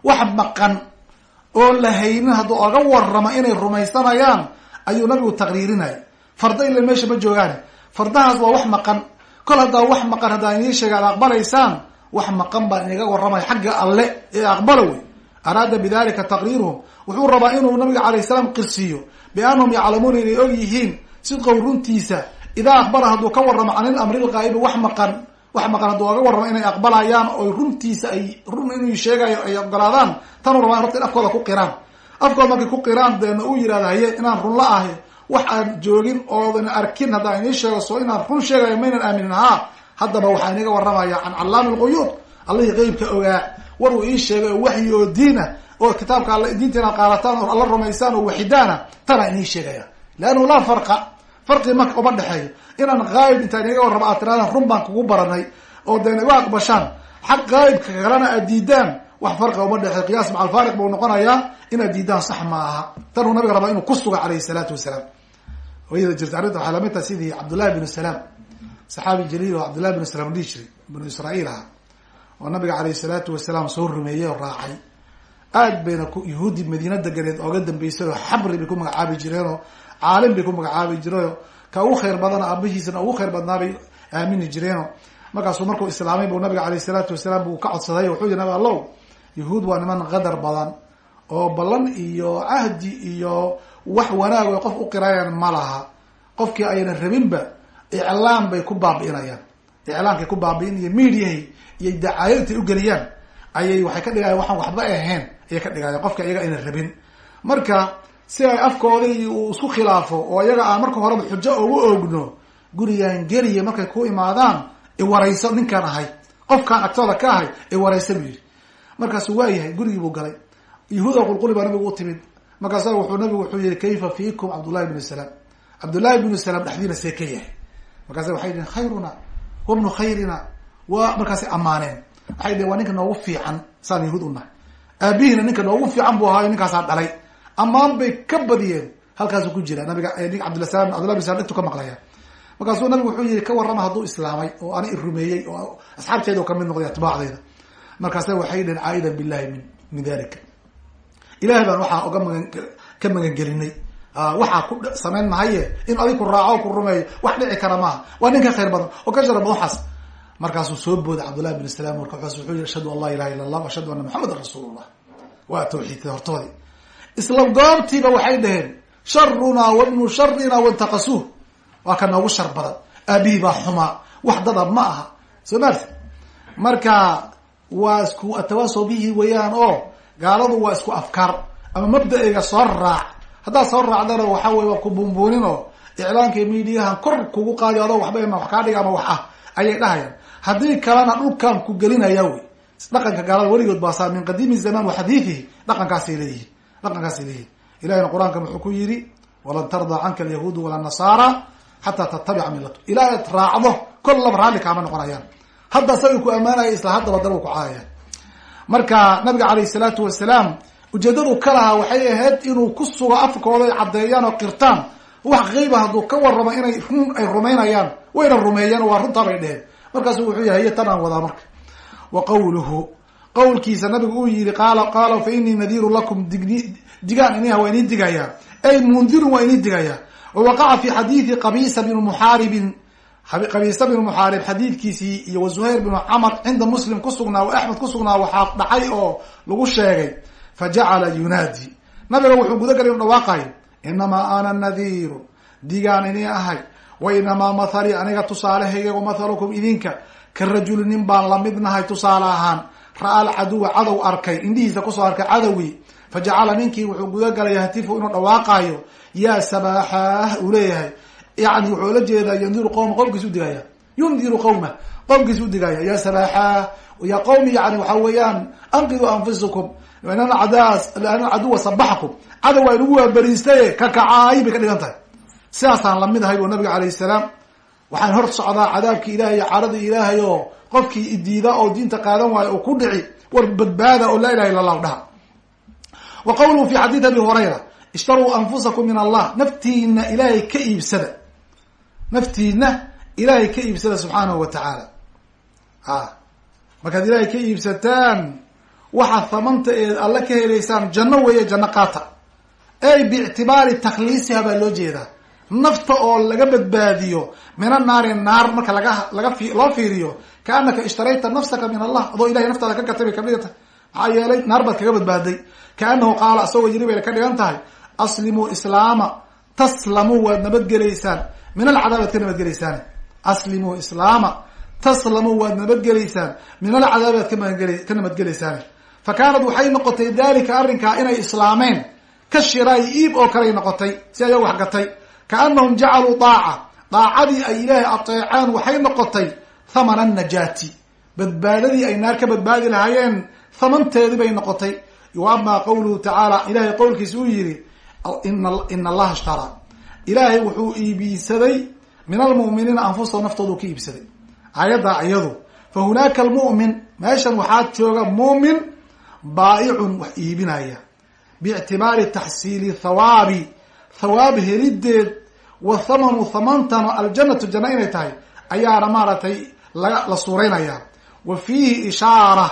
wax maqan oo la haynin hadduu oga waramo inay rumaysanayaan ayuu nabigu taqriirinaya farda ila meesha ma joogaan fardahaas waa wax maqan. Kol haddaa wax maqan haddaan inii sheega ad aqbalaysaan wax maqan baan iniga warramaya xagga alle ee aqbala wey araada bidalika taqriiruhum wuxuu rabaa inuu nabiga calayh salaam qirsiiyo biannahum yaclamuuna inay og yihiin sidqow runtiisa idaa aqbala hadduu ka warramo can ilamri lqaa'ibi wax maqan wax maqan hadduu oga warramo inay aqbalayaan oy runtiisa ay run inuu sheegayo ay ogolaadaan tanuu rabaa horta in afkooda ku qiraan. Afkooda markay ku qiraan deena uu yihahda haye inaan run la ahay wax aan joogin oodan arkin haddaan inii sheego soo inaan run sheegayo maynan aaminin haa haddaba waxaa iniga warramaya can callaami lquyuub allihii qeybka ogaa war uu ii sheegay oo waxyi oo diina oo kitaabka all diinta inaad qaadataan oo alla rumaysaan oo waxidaana tanaa inii sheegaya leannu laa farqa farqi marka uma dhexeeyo. Inaan haayib intaan iniga warramo aad tiraadaan run baan kugu baranay oo deen igu aqbashaan. Xaq haayibka kalena aad diidaan wax farqa uma dhexeeyo. Qiyaas maca alfaariq buu noqonayaa inaad diidaan sax ma aha. Tanuu nabiga rabaa inuu ku suga calayhi salaatu wasalaam. Wayada jirta arrinta waxaa la mid taha sidii cabdullahi binu salaam saxaabi jaliil oo cabdullahi binu salaam dhihi jiray binu israa'iil aha oo nabiga calayhi salaatu wasalaam soo rumeeyey oo raacay. Aad bayna ku yahuudi madiina deganeed ooga dambeysay oo xabri bay ku magacaabi jireenoo caalim bay ku magacaabi jireenoo ka ugu khayr badana aabihiisana ugu khayr badnaa bay aamini jireeno markaasuu markuu islaamay bu nabiga calayh salaatu wasalaam buu ka codsaday wuxuu yihi nabi allow yahuud waa niman qadar badan oo ballan iyo cahdi iyo wax wanaag o qof u qirayaan ma laha. Qofkii ayna rabinba iclaam bay ku baabi'inayaan. Iclaamkay ku baabi'in iyo mediahay iyo dacaayad intay ugeliyaan ayay waxay ka dhigayan waxaan waxba ahayn. Ayay ka dhigayaan qofka iyaga ayna rabin. Marka si ay afkoodii uu isku khilaafo oo iyaga aan marka horeba xujo ugu oogno gurigaan geliya markay ku imaadaan iwarayso ninkaan ahay. Qofkaan agtooda ka ahay iwarayso buu yidhi. Markaasuu waayahay gurigii buu galay. Yahuuda qulquli baa nabigu u timid. Markaasa wuxuu nabigu wuxuu yihi kayfa fiikum cabdullahi bnu salaam? Cabdullahi bnu salaam dhexdiina see ka yahay. Markaasa waxay dhihin khayruna wabnu khayrina wa markaasay ammaaneen. Waxay dhihin waa ninka noogu fiican saan yahuud u nahay. Aabihiina ninka noogu fiican buu ahaayo ninkaasaa dhalay. Ammaan bay ka badiyeen halkaasuu ku jira. Nabiga nin cabdilla salam cabdullah bin salam dhigtu ka maqlaya markaasuu nabigu wuxuu yihi ka warrama hadduu islaamay oo ana i rumeeyey oo asxaabteeda oo ka mid noqday atbaacdeeda markaasa waxay dhehen caa'idan billahi min min dalika ilahay baan waxaa oga magan ka magangelinay. Waxaa ku samayn mahaye in adig ku raaco ku rumeeyo wax dhici kara maaha. Waa nin ka khayr badan oo ka shara badan waxaas markaasuu soo booday cabdullahi bin salam markaas wuxuu yihi ashhadu an ilaha illa allah ashhadu anna maxamedan rasuulullah. Waa tawxiidka hortoodii isla goobtiiba waxay dhaheen sharunaa wabnu sharina wantaqasuuh. Waa ka noogu shar badan. Aabihii baa xumaa. Wax dada ma aha. Soo maarti marka waa isku atawaaso bihi weeyaan oo gaaladu waa isku afkaar ama mabda-eyga soo raac. Haddaad soo raacdana waxa wey waa ku buunbuunin oo iclaanka midiyahan kor kugu qaadi adoo waxba ima wax kaa dhiga ama wax ah ayay dhahayaan haddii kalena dhulkan ku gelinaya wey dhaqanka gaalada weligood baasaa min qadiimi zaman wa xadiidihi dhaqankaasay leeyihiin dhaqankaasay leeyihiin ilahina qur'aankan wuxuu ku yidhi walan tardaa canka alyahuudu wala nasaara xataa tattabica milato ilaa ad raacdo kollaba raalli kaama noqonayaan. Hadda sagay ku ammaanaya isla haddaba dal ku caayayaan marka nabiga calayh salaatu wasalaam ujeedadu ka lahaa waxay ahayd inuu ku sugo afkooda caddeeyaan oo qirtaan. Wax qeyba hadduu ka warramo inay run ay rumaynayaan wayna rumeeyeen oo waa runtaa bay dheheen markaasu wuxuu yahay tan aan wadaa marka. Wa qawluhu qawlkiisa nabigu uu yihi qaala qaala fa inii nadiiru lakum digni digaan iniha waa inii digayaa ay mundirun waa inii digayaa wawaqaca fi xadiidi qabisa bn muxaaribin qabisa bnu muxaarib xadiidkiisii iyo wa zuhayr bnu camr cinda muslim kusugnaa wa axmed kusugnaa waxaa dhacay oo lagu sheegay fajacala yunaadi. Nabiga wuxuu gudagalay inu dhawaaqayo inamaa ana nadiiru digaan ini ahay wa inamaa mathali aniga tusaalehayga wamathalukum idinka ka rajuli nin baan la mid nahay tusaale ahaan ra'a alcaduwa cadow arkay indhihiisa ku soo arkay cadowgii fajacala ninkii wuxuu gudagalay hatifu inuu dhawaaqayo yaa sabaaxaah uu leeyahay yani wuxuu la jeedaa yundiru qowma qowmkiis udigaya yundiru qowma qowmkiis udigaya ya sabaaxaah ya qowmi yani waxa weeyaan anqiduu anfusakum ana caduwa sabaxakum cadow waa inagu waaberiistaye kakacaay bay ka dhigan tahay sidaasaan la mid ahay bu nabiga alayh salaam. Waxaan hor socdaa cadaabki ilahay iyo caradii ilaahay oo qofkii idiida oo diinta qaadan waayo oo ku dhici war badbaada oo laa ilaha illa allahu dhaha. Wa qawluhu fi xadiid abi hurayra ishtaruu anfusakum min allah naftiina ilaahay ka iibsada. Naftiina ilaahay ka iibsada subxaanahu wa tacaala. A markaad ilaahay ka iibsataan waxaad thamanta eed alle ka helaysaan janno weeye janno qaata. Ey biictibaari takhliisiha baa loo jeedaa nafta oo laga badbaadiyo mina naari naar marka laga laga loo fiiriyo kaanaka ishtarayta nafsaka min allah adoo ilahay naftaada ka gatay bay ka mid tahay. Maxaa yeelay naar baad kaga badbaaday. Kaanahu qaala isagoo yiri bay ka dhigan tahay aslimuu islaama taslamuu waad nabadgelaysaan min alcadaab aad ka nabadgelaysaan aslimuu islaama taslamuu waad nabadgelaysaan min alcadaab aad ka nabadgelaysaan fa kaanad waxay noqotay dalika arrinkaa inay islaameen. Ka shiraay iib oo kaley noqotay si aya wax gatay kaanahum jacaluu daaca. Daacadii ay ilaahay ateeceen waxay noqotay thamana najaati. Badbaadadii ay naar ka badbaadi lahaayeen thamanteedii bay noqotay. Wa amaa qawluhu tacaala ilahay qowlkiisa uu yihi ina allaha ishtaraa ilaahay wuxuu iibsaday min almu'miniina anfusahum naftoodu ka iibsaday. Aayaddaa iyadu fa hunaaka almu'min meeshan waxaa jooga muumin baa'icun wax iibinaya. Biictibaari taxsiili thawaabi thawaab helideed wa thamanu thamantano aljanatu janna inay tahay ayaana maaragtay la suuraynaya wa fiihi ishaara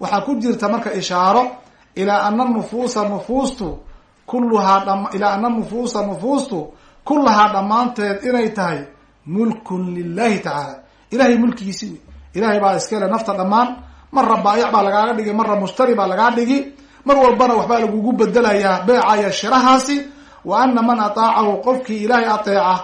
waxaa ku jirta marka ishaaro ilaa ana nufuusa nufuustu kulluhaa ilaa ana nufuusa nufuustu kullahaa dhammaanteed inay tahay mulkun lilahi tacaala. Ilahay mulkigiisi wey ilahay baa iskale nafta dhammaan. Marra baayac baa lagaaga dhigi marra mushtari baa lagaa dhigi. Mar walbana waxbaa lagugu bedelayaa beecaya shirahaasi wa ana man ataacahu qofkii ilaahay ateeca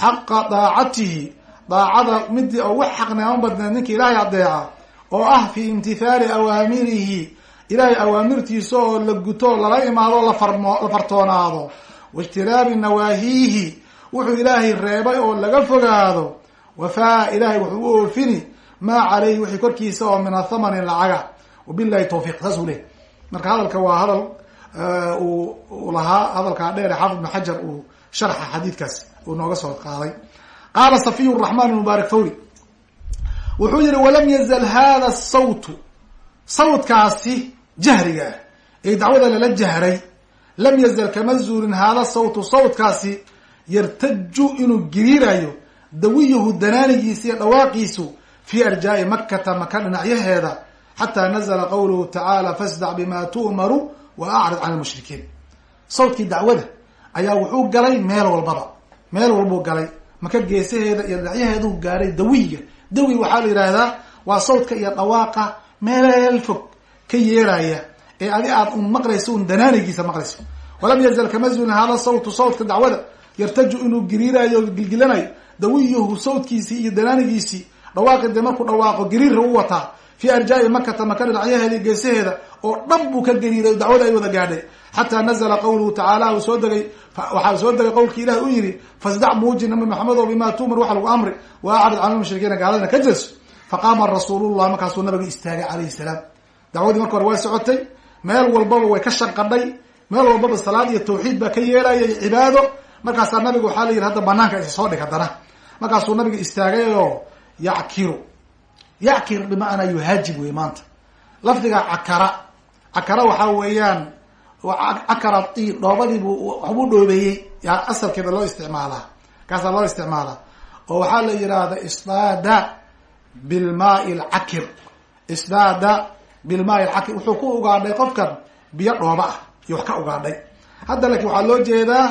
xaqa daacatihi daacada midii wax xaqnimo badneed ninkii ilaahay adeeca oo ah fi imtithaali awaamirihi. Ilaahay awaamirtiisa oo la guto lala imaado la farmo la fartoonaado. Waijtiraabi nawaahiihi wuxuu ilaahay reebay oo laga fogaado. Wafaa ilahay wuxuu u oofini maa caleyhi wixii korkiisa oo min athamani lacaga. Wabilahi tawfiiq saasuu leh waa hadal uu lahaa hadalkaa dheere xaafid ibn xajar uu sharxa xadiidkaas uu nooga soo qaaday. Qaala safiy raxman mubaarak fawri wuxuu yihi walam yazal hada sawtu sawtkaasi jahriga ah ee dacwada lala jahray lam yazal kama zuulin hada sawtu sawtkaasi yartaju inuu giriirayo dawiyuhu danaanigiisa iyo dhawaaqiisu fii arjaa'i makata maka dhinacyaheeda xataa nazla qawluhu tacaala fasdac bima tu'maru wa acrid can lmushrikiin. Sawdkii dacwada ayaa wuxuu galay meel walbaba. Meel walbuu galay. Maka geesaheeda iyo dhinacyaheedu gaadhay dawiga dawi waxaa la yidhaahdaa waa sawdka iyo dhawaaqa meel fog ka yeeraya ee adi aad un maqlayso un danaanigiisa maqlayso. Walam yazal kama zulin hada sawtu sawtka dacwada yartaju inuu giriirayo o gilgilanayo. Dawiyuhu sawtkiisii iyo danaanigiisii dhawaaqi dee markuu dhawaaqo gariirra u wataa fi arjaa'i makata maka dhinacyaheeda iyo geesaheeda oo dhan buu ka gariiray dacwada ay wada gaadhay. Xataa nazla qawluhu tacaala soo degay waxaa soo degay qowlkii ilahi u yihi fasdac muuji nabi maxamed o bima tumar waxa lagu amri wa acrid can lmushrikiina gaaladina ka jeeso. Faqaama rasuulullah markaasuu nabiga istaagay calayhi salaam. Dacwadii marka hore way socotay meel walbaba way ka shanqadhay meel walbaba salaad iyo tawxiid baa ka yeelaya iyo cibaado. Markaasaa nabiga waxaa la yihi hadda banaanka isa soo dhig haddana. Markaasuu nabiga istaagay oo yackiru yackir bimacnaa yuhaajib wey maanta. Lafdiga cakara cakara waxaa weeyaan cakara tiin dhoobadiibuu waxbuu dhoobeeyey yaa asalkeeda loo isticmaalaa kaasaa loo isticmaalaa. Oo waxaa la yidhaahda isdaada bilmaai lcakir isdaada bilmaai lcakir wuxuu ku ugaadhay qofkan biyo dhooba ah iyo wax ka ugaadhay hadda laakiin waxaa loo jeedaa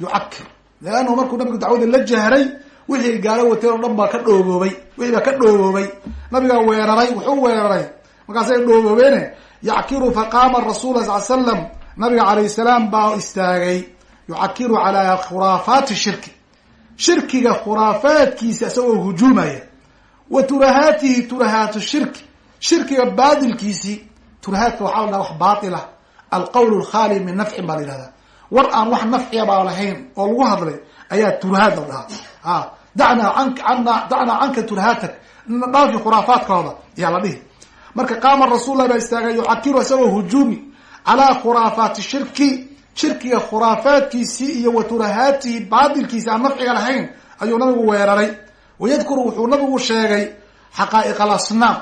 yucakir. Leannahu markuu nabigu dacwada la jahray wixii gaalo wateen oo dhan baa ka dhooboobay wixii baa ka dhooboobay nabigaa weeraray wuxuu weeraray. Markaasay dhooboobeene yackiru faqaama rasul sal slam nabiga calayh salaam baa istaagay yucakiru calaa khuraafaati shirki. Shirkiga khuraafaadkiisa isagoo hujuumaya wa turahaatihi turahaatu shirki. Shirkiga baadilkiisii turahaadka waxaa la dhaha wax baatila alqowl lkhaali min nafcin baa la yihahdaa war aan wax nafciya baa lahayn oo lagu hadlay ayaa turahaad la dhahaa a dacnaa an dacnaa canka turahaatak dhaafi khuraafaadkooda? Ayaa la dhihi. Marka qaama rasuullah baa istaagay yucakiru isagoo hujuumi calaa khuraafaati shirki. Shirkiga khuraafaadkiisii iyo wa turahaatihi baadilkiisi aan nafciga lahayn ayuu nabigu weeraray. Wayadkuru wuxuu nabigu sheegay xaqaa'iq alasnaam.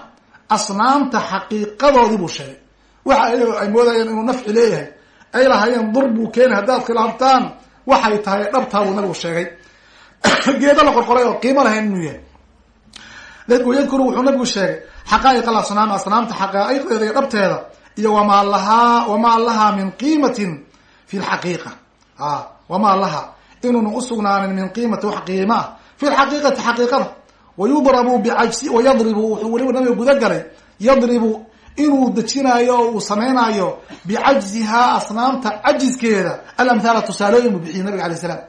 Asnaamta xaqiiqadoodii buu sheegay. Waxa ay moodayeen inuu nafci leeyahay. Ay lahaayeen dur buu keeni haddaad khilaaftaan. Waxay tahay dhabtaa buu nabigu sheegay geedo la qorqoray oo qiimo lahayn inuu yahay. Wayadkuru wuxuu nabigu sheegay xaqaa'iq alasnaam asnaamta xaqaa'iqdeeda iyo dhabteeda iyo wamaa lahaa wamaa lahaa min qiimatin fi lxaqiiqa a wamaa laha inuuna usugnaanin min qiimati wax qiima ah fi lxaqiiqati xaqiiqada. Wayudrabu bicajsi wayadribu wuxuu weliba nabiga guda galay yadribu inuu dejinaayo oo uu samaynayo bicajzihaa asnaamta cajiskeeda alamhaala tusaalooyin buu bixiyay nabiga alay slam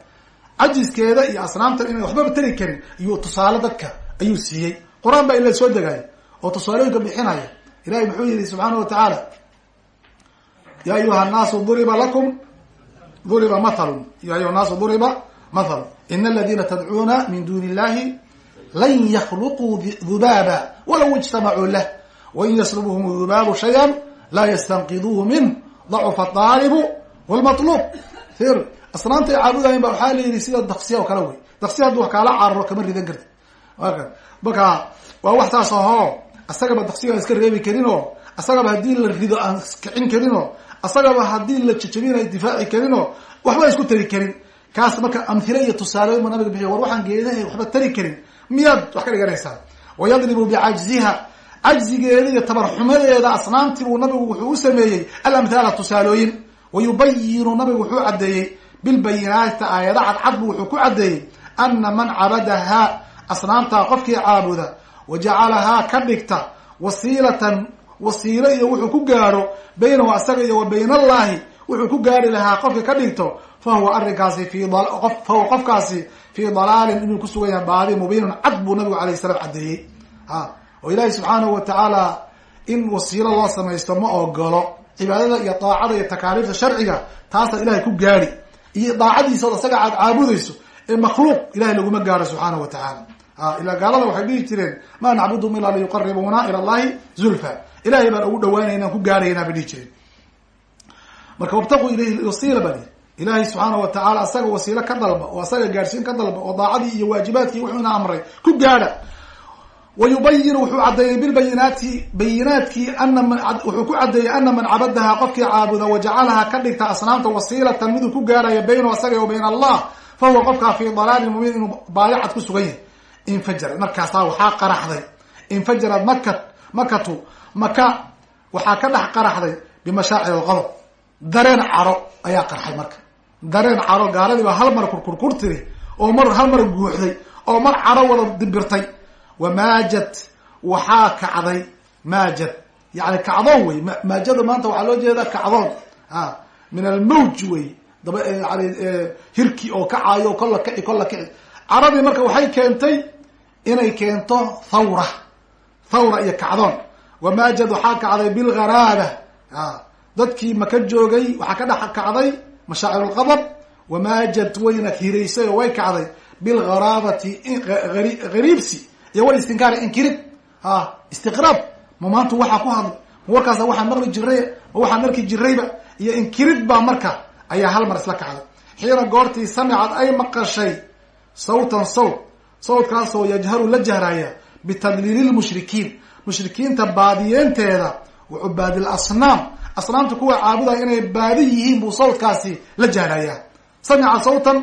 cajiskeeda iyo asnaamta inay waxbaba tari karin iyo tusaale dadka ayuu siiyey. Qur'aan baa ila soo degaayo oo tusaalooyinka bixinaya. Ilahi muxuu yihi subxaana wa tacaala ya ayuha nnaasu duriba lakum duriba mathalun. Ya ayuha nnaasu duriba mathalun. Ina aladina tadcuuna min duni illahi lan yakhluquu dubaaba walaw ijtamacuu lah wain yaslubhum dubaabu shayan laa yastanqiduuhu minh dacufa aalibu wlmaluub asnaamta ay caabudayen ba waxaa layihi sida daksiya oo kale wey. Daksiya hadduu wax kaala cararo kama ridan karti marka waa wax taas ahoo asagaba daksiga aan iska reebi karin oo asagaba haddii la rido aan kicin karin oo asagaba haddii la jajabin ay difaaci karin oo waxba isku tari karin. Kaas marka amhile iyo tusaalooyin ba nabiga bixiy war waxaan geedaha waxba tari karin. Miyaad wax ka dhiganaysaa? Wayadribu bicajziha cajzigeeda iyo tabarxumadeeda asnaamtii buu nabigu wuxuu u sameeyey alamhaala tusaalooyin. Wayubayinu nabigu wuxuu caddeeyey bilbayinaati aayada cadcad bu wuxuu ku caddeeyey ana man cabadaha asnaamtaa qofkii caabuda wa jacalahaa ka dhigta wasiilatan wasiilo iyo wuxuu ku gaadho baynahu asaga iyo wa bayn allahi wuxuu ku gaari lahaa qofkii ka dhigto fa huwa arrinkaasi fi qofkaasi fii dalaalin inuu kusugan yahay baadi mubiinun cad buu nabigu alayh salaam caddeeyey. A oo ilaahi subxaanahu wa tacaala in wasiilo loo samaysto ma ogolo cibaadada iyo daacada iyo takaaliifta sharciga taasna ilahay ku gaadi iyo daacadiisa od asaga aad caabudayso ee makhluuq ilahay laguma gaaro subxaanahu wa tacaala. Ilaa gaalada waxay dhihi jireen ma nacbudum ilaa liyuqaribuna ila allahi zulfa. Ilahay baan ugu dhawaanayna ku gaaraynaa bay dhihi jireen. Marka wabtaquu ilayhi wasiila baa lihi ilahay subxaana wa tacaala asaga wasiilo ka dalba oo asaga gaadhsiin ka dalba oo daacadii iyo waajibaadkii wuxuuna amray ku gaadha wayubayin wuxuu caddeeyey bilbayinaati bayinaadkii wuxuu ku caddeeyey ana man cabadaha qofkii caabuda wajacalaha ka dhigta asnaamta wasiilatan miduu ku gaarhaya baynahu asaga wa bayn allah fa huwa qofkaa fii dalaalin mubiin inuu baayacad ku sugan yahay infajarad markaasaa waxaa qaraxday infajarad maka makatu maka waxaa ka dhex qaraxday bimashaacir alqadab dareen caro ayaa qarxay marka dareen caro gaaladii baa hal mar kurkurkur tiri oo mar hal mar guuxday oo mar caro wada dibirtay wamaajad waxaa kacday maajad yani kacdoon wey maajada maanta waxaa loo jeeda kacdoon a min almawj wey daba yani hirki oo kacaayo kolla kici kolla kici caradii marka waxay keentay inay keento thawra thawra iyo kacdoon wamaajad waxaa kacday bilgharaaba a dadkii maka joogay waxaa ka dhex kacday mashaacir lqadab wamaajad wayna hiraysay oo way kacday bilgharaabati hariibsi iyo wal istinkaari inkirid a istiqraab. Ma maanta waxaa ku hadlay. Ma warkaasa waxaan maqli jiray ma waxaan arki jirayba. Iyo inkirid baa marka ayaa hal mar isla kacday. Xiina goortii samicad ay maqashay sawtan sawt sawtkaasoo yajharu la jahraya bitadliili lmushrikiin mushrikiinta baadiyeenteeda wa cubaadi lasnaam asnaamta kuwa caabudaya inay baadi yihiin buu sawtkaasi la jahrayaa samica sawtan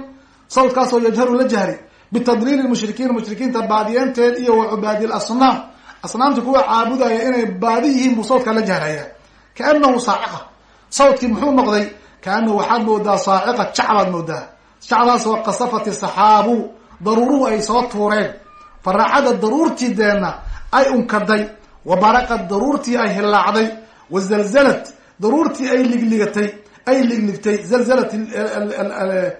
sawtkaasoo yajharu la jahri bitadliili mushrikiin mushrikiinta baadiyeenteed iyo wa cubaadi lasnaam asnaamta kuwa caabudaya inay baadi yihiin buu sawtkaa la jahraya kaanahu saaciqa sawtkii muxuu noqday kaanahu waxaad moodaa saaciqa jacbaad moodaa jacdaasoo kasafati saxaabu daruuruhu ay soo tuureen faraacada daruurtii deenna ay unkaday wa baraqad daruurtii ay hilaacday wa zalzalad daruurtii ay ligligatay ay ligligtay zalzalat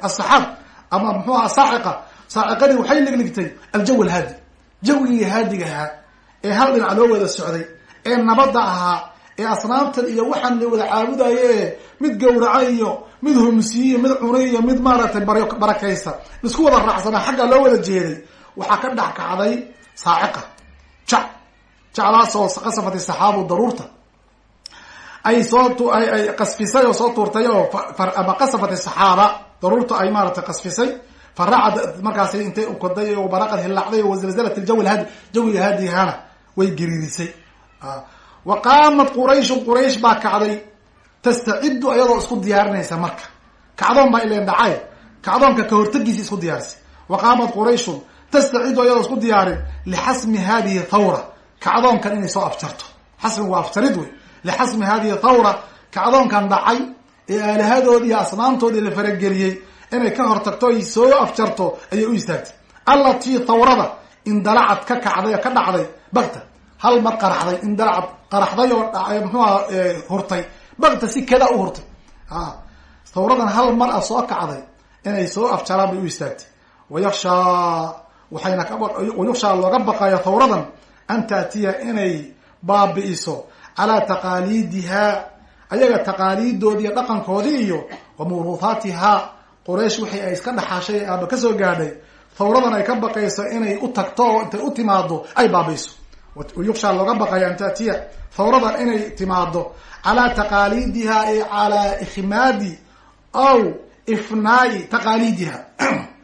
asaxaab ama muxuu aha saaciqa saaciqadii waxay ligligtay aljaw alhaadi jawigii haadiga ahaa ee hal dhinac loo wada socday ee nabadda ahaa ee asnaamtan iyo waxaan la wada caabudayo ee mid gawraca iyo mid humsiye iyo mid cunay iyo mid maaragtay bar barakaysa. Isku wada raacsanaa xagga loo wada jeeday. Waxaa ka dhex kacday saaciqa. Jac jaclaasoo kasafati saxaabu daruurta. Ay soo ay qasfisay oo soo tuurtay oo ama kasafati saxaaba. Daruurta ay maaratay qasfisay faracad markaas intay ukaday oo baraqad hilaacday oo zalzalat iljawi lhaadi jawiga haadigaana way gariirisay wa qaamat qurayshun quraysh baa kacday tastaciddu ayadoo isku diyaarinaysa marka. Kacdoon baa ileen dhacay kacdoonka ka hortagiisa isku diyaarisay wa qaamat qurayshun tastaciddu ayadoo isku diyaarin lixasmi hadihi thawra kacdoonkan inay soo afjarto. Xasmigu waa afjarid wey lixasmi hadihi thawra kacdoonkan dhacay ee aalahadoodi iyo asnaamtoodii la farageliyey inay ka hortagto ay soo afjarto ayay u istaagtay. Allatii thawrada indalacad ka kacday ka dhacday bakta hal mar qaraxday indalacad qaraxday oo muxuuha hurtay. Bakta si kada u hurtay. A thawradan hal mar a soo kacday inay soo afjaraan bay u istaagtay. Wayakshaa waxayna wayukshaa looga baqayo thawradan an taatiya inay baabi'iso. Calaa taqaaliidihaa ayaga taqaaliidoodii dhaqankoodii iyo wa mawruuhaatihaa qoraysh wixii ay iska dhaxashay aaba ka soo gaadhay thawradan ay ka baqayso inay u tagto oo intay u timaado ay baabi'iso yukshaa looga baqayo an taatiya thawradan inay timaado calaa taqaaliidihaa ay calaa ikhmaadi aw ifnaai taqaaliidiha.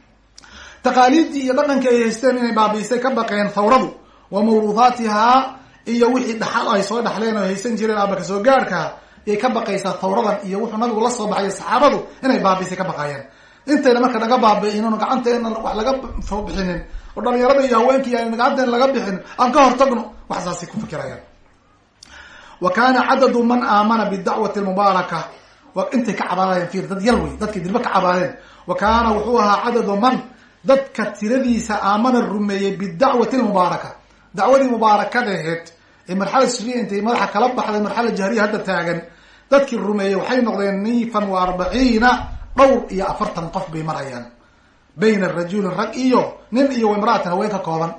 Taqaaliiddii iyo dhaqankii ay haysteen inay baabi'isay ka baqeen thawradu wa mawruuhaatihaa iyo wixii dhaxal ay soo dhaxleen oo haysan jireen aaba ka soo gaarhkaa yay ka baqaysaa thawradan iyo wuxuu nabigu la soo baxayo saxaabadu inay baabiisay ka baqaayeen intayna marka naga baabi'inin gacanteena wax laga soo bixinin oo dhalinyarada iyo haweenkii aan gacanteena laga bixin aan ka hortagno wax saasay ku fikirayaan. Wa cadadu man aamana bidacwati lmubaaraka intay ka cabaadayeen fiir dad yar wey dadkay ka cabaadeen. Wa wuxuu ahaa cadadu man dadka tiradiisa aamana rumeeyey bidacwati lmubaaraka dacwadii mubaarakadaheed ee marxalad siriya intay madaxa kala baxday marxalad jahriya hadda taagan dadkii rumeeyey waxay noqdeen niifan wa arbaciina dhowr iyo afartan qof bay marayaan. Bayna rajulin rag iyo nin iyo imra'atan haween ka kooban.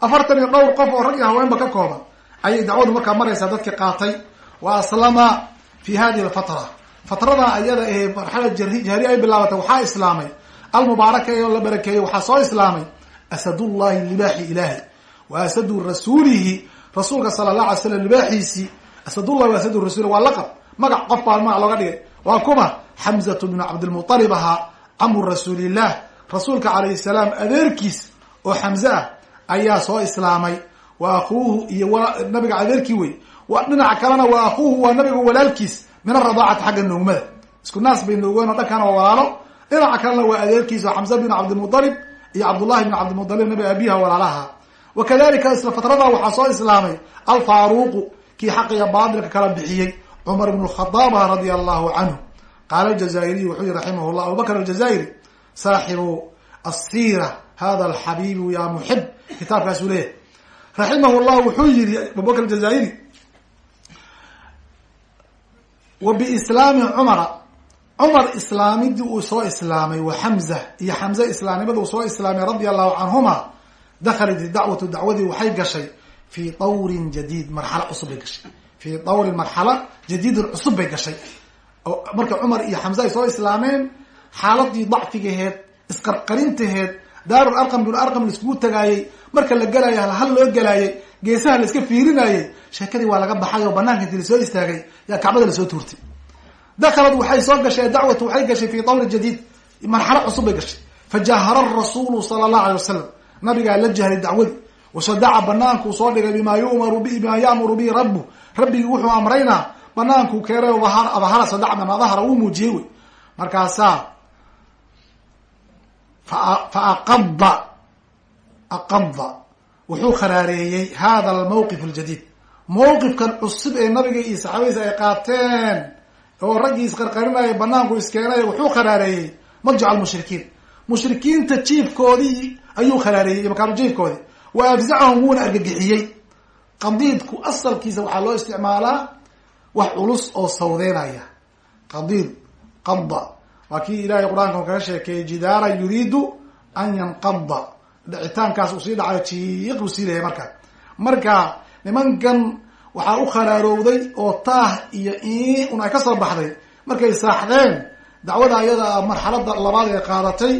Afartan iyo dhowr qof oo rag iyo haweenba ka kooban. Ayay dacwadu markaa maraysaa dadkii qaatay. Wa aslama fi hadihi alfatra fatrada ayada ee marxalad jahriya ay bilaabatay waxaa islaamay. Almubaaraka ee la barakeeyey waxaa soo islaamay. Asadullahi libaaxi ilaahi wa asadu rasuulihi. Rasuulka sala allah alay slam libaaxiisii. Asadullahi wa asadu rasuuli waa laqab magac qof baa magac looga dhigay. Waa kuma xamzatu bnu cabdilmualib ahaa camu rasuulillah. Rasuulka calayhi salaam adeerkiis oo xamze ah ayaa soo islaamay. Wa akuuhu iyo nabiga adeerkii wey dhinaca kalena wa akuuhu waa nabiga walaalkiis min aradaacati xagga nuugmada. Isku naas bay nuugeen oo dhankaana waa walaalo. Dhinaca kalena waa adeerkiis oo xamze binu cabdilmualib iyo cabdullahi bn cabdilmutalib nabi abiha walaalaha. Wa kadalika isla fatrada waxaa soo islaamay alfaaruqu kii xaqiga baadilka kala bixiyey cumar ibn khadaab radia allahu canhu qaala aljazaa'iriyu wuxuu yihi raximah llah abubakr aljazaa'iri saaxibu asira hada alxabibu ya muxib kitaabkaasuu leeyahay. Raximah llah wuxuu yihi abubakr aljazaa'iri wa biislaami cumara cumar islaamidii uu soo islaamay wa xamza iyo xamze islaamnimada uu soo islaamay radia allahu canhuma dakhalat dacwatu dacwadii waxay gashay fii dawrin jadiid marxalo cusub bay gashay fii dawrin marxalo jadiidin cusub bay gashay marka cumar iyo xamze ay soo islaameen xaaladii dacfigaheed isqarqarintaheed daarul arqam bin arqam laiskugu tagaayey marka la gelaayay halhal loo gelaayay geesaha la iska fiirinayay sheekadii waa laga baxay oo banaanka inti la soo istaagay yaa kacbada la soo tuurtay dakalad waxay soo gashay dacwatu waxay gashay fi dawri jadiid marxalo cusub bay gashay fajahara rasulu sala allahu alay wasalam nabigaa la jahray dacwadii washadaca banaankuu soo dhigay bima yumaru bima ya'muru bihi rabu rabbigii wuxuu amraynaa banaankuu keenay adhara sadac bima dahara wuu muujiyey. Wey markaasaa fa aqada aqada wuxuu kharaareeyey hada almawqif aljadiid. Mawqifkan cusub ee nabiga iyo saxaabadiisa ay qaateen oo raggii isqarqarinaya banaanku iskeenay wuxuu kharaareeyey. Madjac almushrikiin mushrikiinta jiifkoodii ayuu kharaareeyey iyo makaanu jiifkoodii. Wa afzacahum wuuna argagixiyey qadiidku asalkiisa waxaa loo isticmaalaa wax culus oo sawdeynaya. Qadiid qada waa kii ilahay qur'aanka kaga sheekeeyey jidaara yuriidu an yanqada dhicitaankaas uu sii dhacayo jiiq buu sii leeyahay marka. Marka nimankan waxaa u kharaarowday oo taah iyo ii un ay ka soo baxday. Markay saaxdeen dacwada ayada marxalada labaad ee qaadatay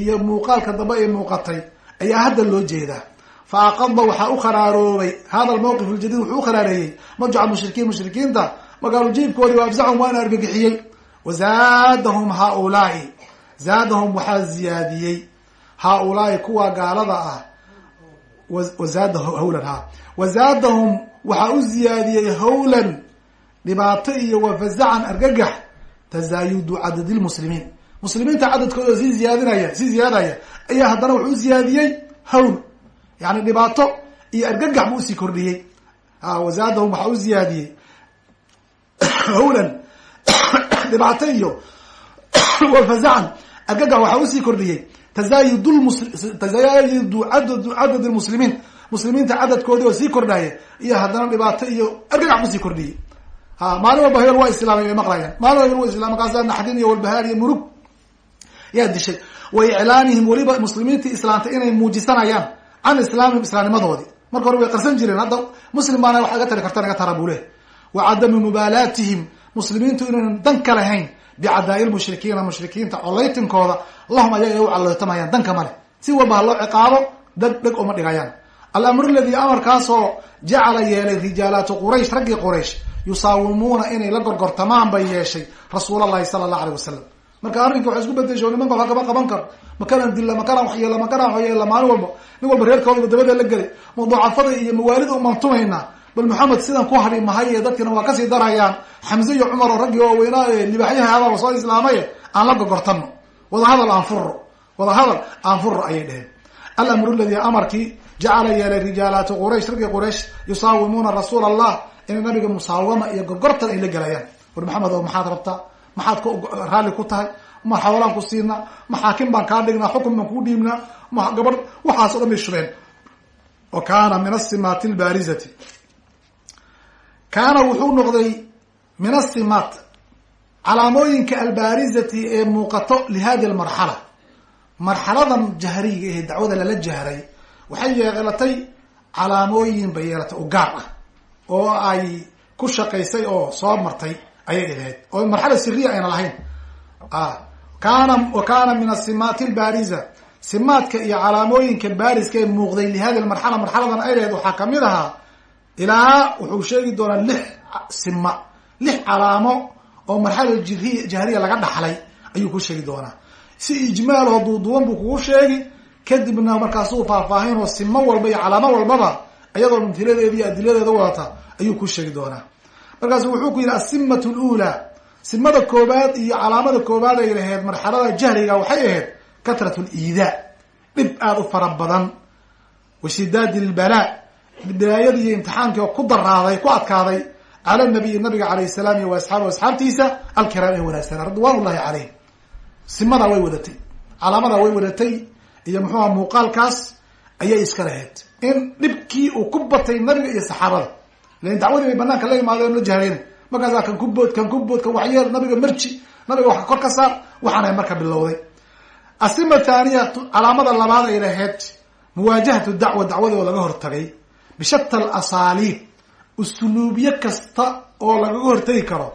iyo muuqaalka dambe ay muuqatay ayaa hadda loo jeedaa fa aqada waxaa u kharaaroobay hada almawqif aljadiid wuxuu u kharaareeyey madjaca mushrikiin mushrikiinta magaalu jiibkoodii wa afzacahum waana argagixiyey wazaadahum haaulaai zaadahum waxaa ziyaadiyey haaulaai kuwa gaalada ah wazaada hawlan ha wazaadahum waxaa u ziyaadiyey hawlan dhibaato iyo wafazacan argagax tazaayudu cadadi lmuslimiin muslimiinta cadadkooda sii ziyaadinaya sii ziyaadaya ayaa haddana wuxuu ziyaadiyey hawl yani dhibaato iyo argagax buu u sii kordhiyey. Wazaadahum waxaa u ziyaadiyey. Hawlan dhibaato iyo wafazacan argagax waxaa u sii kordhiyey. Tazaayud tazaayudu cadad lmuslimiin muslimiinta cadadkoodii oo sii kordhaya iyo haddana dhibaato iyo argagax ku sii kordhiyey. Ha maalin walba hebel waa islaamay bay maqlayaan. Maalin walba hebel waa islamay markaasa naxdin iyo walbahaar iyo murug yaa dishay. Wa iclaanihim weliba muslimiintii islaamtay inay muujisanayaan can islaamihim islaamnimadoodii marka hore way qarsan jireen hadda muslim baana wax iga tari karta naga tara buu leh wa cadami mubaalaatihim muslimiintu inaynan dan ka lahayn bicadaai lmushrikiina mushrikiinta colaytinkooda lahum ayaga ay u calootamayaan danka male. Si walba loo ciqaabo deg dheg uma dhigayaan. Alamru ladii amarkaasoo jacala yeelay rijaalaatu quraysh raggii quraysh yusaawimuuna inay la gorgortamaan bay yeeshay rasuul allahi sala allah aleyh wasalam marka arrinka waxay isku bedesho nimanka wax kama qaban karo. Makanan dilla makanan waxyeela makanan waxyeela maalin walba. Nin walba reerkooda dabada la gelay mudaacafada iyo mawaalida umantumaynaa bal maxamed sidan ku hadhi mahaye dadkina waa ka sii darayaan. Xamze iyo cumar oo raggii waaweynaa ee libaaxyahaaba soo islaamaye. Aan la gogortano. Wadahadal aan furo wadahadal aan furo ayay dheheen alamru ladii amarkii jacala yeelay rijaalaatu quraysh raggii quraysh yusaawimuuna rasuul allah inay nabiga musaawama iyo gogortan ay la gelayaan war maxamed oo maxaad rabtaa maxaad raalli ku tahay ma xawlaan ku siinaa maxaakim baan kaa dhignaa xukun baan kuu dhiibnaa ma gabadh waxaaso dhan bay shubeen. Wa kaana min asimaati lbarizati kaana wuxuu noqday min asimaat calaamooyinka albaarizati ee muuqato lihadi almarxala marxaladan jahriga ee dacwada lala jahray waxay yeelatay calaamooyin bay yeelatay u gaar ah oo ay ku shaqaysay oo soo martay ayay ahayd oo marxala siriya ayna lahayn. Kaana wa kaana min asimaati albaariza simaadka iyo calaamooyinka baariska ee muuqday lihadi lmarxala marxaladan ay lahayd waxaa ka mid ahaa ilaa wuxuu sheegi doonaa lix sima lix calaamo oo marxalada jiriy jahriya laga dhaxlay ayuu ku sheegi doonaa. Si ijmaal oo duuduwan buu kugu sheegi kadibna markaasuu faahfaahin oo simo walba iyo calaamo walbaba iyadoo mumtiladeeda iyo adiladeeda wadata ayuu ku sheegi doonaa markaasu wuxuu ku yidhi asimat lula simada koobaad iyo calaamada koobaad ay lahayd marxalada jahriga waxay ahayd katrat liidaa dhib aada u fara badan. Wa shidaadi lbalaa balaayadii iyo imtixaankii oo ku daraaday ku adkaaday cala nabiyi nabiga calayh salaam iyo asxaabi asxaabtiisa alkiraam ee wanaagsanaa ridwan ullahi calayhim simadaa way wadatay calaamadaa way wadatay iyo muxuuha muuqaalkaas ayay iska lahayd. In dhibkii uu ku batay nabiga iyo saxaabada lan dacwadii bay banaanka la imaadeen la jahreyna markaasaa kan ku bood kan ku bood kan waxyeel nabiga marji nabiga wax kor ka saar waxaana marka bilowday asima thaniya calaamada labaad ay lahayd muwaajahatu dacwa dacwadii oo laga hortagay bishata alasaaliib usluubyo kasta oo lagaga hortagi karo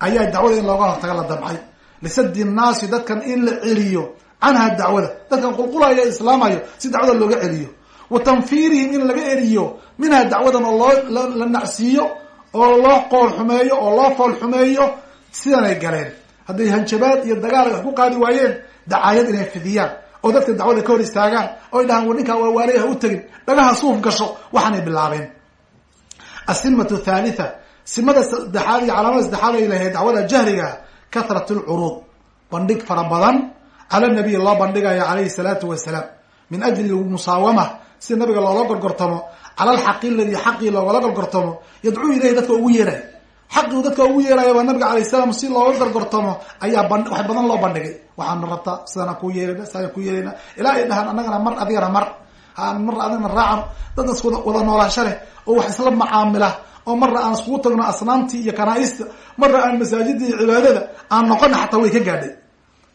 ayaa dacwada in looga hortaga la damcay lisadi nnaasi dadkan in la celiyo canha dacwada dadkan qulqulayo islaamayo si dacwada looga celiyo wa tanfiirihim in laga eriyo. Minha dacwadan oo loo la nacsiiyo oo loo qool xumeeyo oo loo fool xumeeyo sidanay galeen. Hadday hanjabaad iyo dagaal ay wax ku qaadi waayeen dacaayad inay fidiyaan. Oo dadka dacwada ka hor istaagaan oy dhahaan war ninkaa waawaalay ha u tegin. Dhagaha suuf gasho waxaanay bilaabeen. Asimatu thalitha simada saddexaad iyo calaamada saddexaad ay lahayd dacwada jahliga kahrat lcuruud bandhig fara badan cala nabiy loo bandhigayo calayhi salaatu wasalaam. Min ajli musaawama si nabiga loola gorgortamo cala alxaqi ladii xaqii loogala gorgortamo yadcuu ilayhi dadka ugu yeeray. Xaqii dadka ugu yeerayo nabiga alayh salaam si looga gorgortamo ayaa wax badan loo bandhigay. Waxaana rabtaa sidana ku yeelana sidaan ku yeelayna ilaa ay dhahaan annagana mar adigana mar. Mar adigna raacan dad is wada noolaasho leh oo wax isla macaamila oo marna aan iskugu tagno asnaamtii iyo kanaaista marna aan masaajida iyo cibaadada aan noqona xataa way ka gaadhay.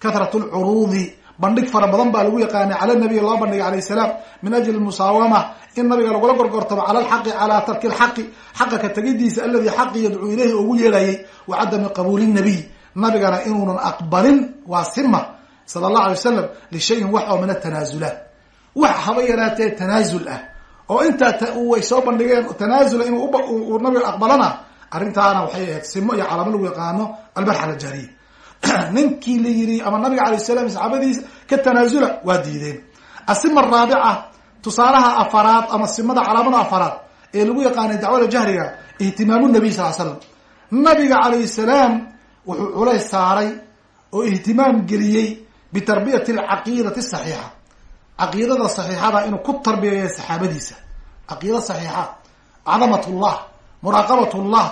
Kahrat lcuruudi bandhig fara badan baa lagu yaqaanay cala nabiy loo bandhigay alayh salaam min ajli musaawama in nabiga lagula gorgortamo cala alxaqi calaa tarki lxaqi xaqa ka tegidiisa aladi xaqi yadcuu ilayhi ugu yeerayay wa cadami qabuuli nabiy. Nabigana inuunan aqbalin waa sima sala allahu alay wasalam lishayin wax oo min atanaasulaat wax haba yaraatee tanaasul ah oo intaa way soo bandhigeen tanaasula inuu nabiga aqbalana arrintaana waxay ahayd simo iyo calaamo lagu yaqaano albarxa aljaariya ninkii la yiri ama nabiga alay salam saxaabadiisa ka tanaasula waa diideen. Asima araabica tusaalaha afaraad ama simada calaamada afaraad ee lagu yaqaanay dacwada jahriga ihtimaamu nabiy sal slam nabiga calayh salaam wuxuu culays saaray oo ihtimaam geliyey bitarbiyati alcaqiidati saxiixa. Caqiidada saxiixada inuu ku tarbiyeeyo saxaabadiisa. Caqiida saxiixa cadamat llah muraaqabat llah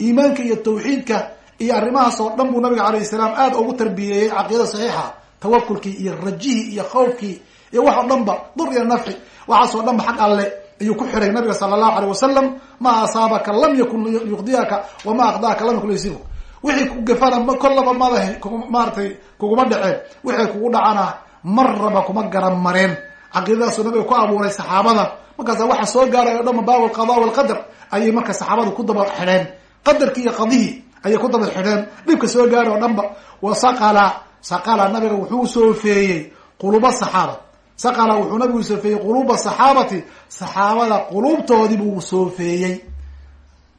iimaanka iyo tawxiidka iyo arrimahaas oo dhan buu nabiga alayh salaam aada ugu tarbiyeeyey caqiida saxiixa tawakulkii iyo rajihii iyo khawfkii iyo wax oo dhan ba dur iyo nafci waxaas oo dhan ba alle ayuu ku xiray nabiga sala allahu aleyh wasalam maa asaabaka lam yakun yuqdiyaka wamaa aqdaaka lam yakun yusibuk wixii ku gafana kollaba mada maaratay kuguma dhaceen. Wixii kugu dhacana marraba kuma garan mareen. Caqiidadaasuu nabiga ku abuuray saxaabada. Markaasa waxa soo gaaray o dhan baab alqada walqadar ayay marka saxaabadu ku daba xidheen. Qadarkii iyo qadihii ayay ku daba xidheen. Dhibka soo gaari oo dhan ba wa saqala. Saqala nabiga wuxuu soofeeyey quluba saxaaba saqala wuxuu nabigu soofeeyey quluba saxaabati. Saxaabada quluubtoodii buu soofeeyey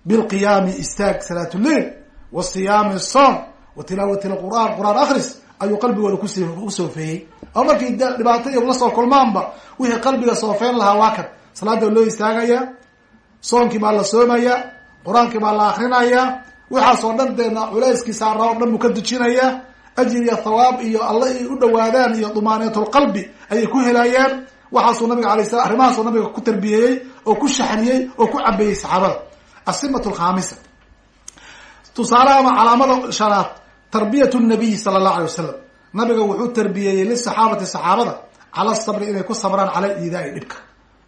bilqiyaami istaag salaatuleil wa siyaami soom wa tilaawati lqur'aan qur'aan akris ayuu qalbigooda ku soofeeyey oo markii dhibaato iyo la soo kulmaanba wixii qalbiga soofeyn lahaa waa kan salaada loo istaagaya soonkii baa la soomaya qur'aankii baa la akrinayaa waxaasoo dhan deena culayskii saaraa oo dhan buu ka dejinayaa ajir iyo thawaab iyo alla ay u dhawaadaan iyo dumaaniyatulqalbi ayay ku helayaan. Waxaasuu nabiga alay slam arrimahaasuu nabiga ku tarbiyeeyey oo ku shaxniyey oo ku cabeeyey saxaabada. Asimatu alkhamisa tusaalaha ama calaamada shanaad. Tarbiyat nabiy sala allahu alay wasalam nabiga wuxuu tarbiyeeyey lisaxaabati saxaabada cala sabri inay ku sabraan cala iidaai dhibka.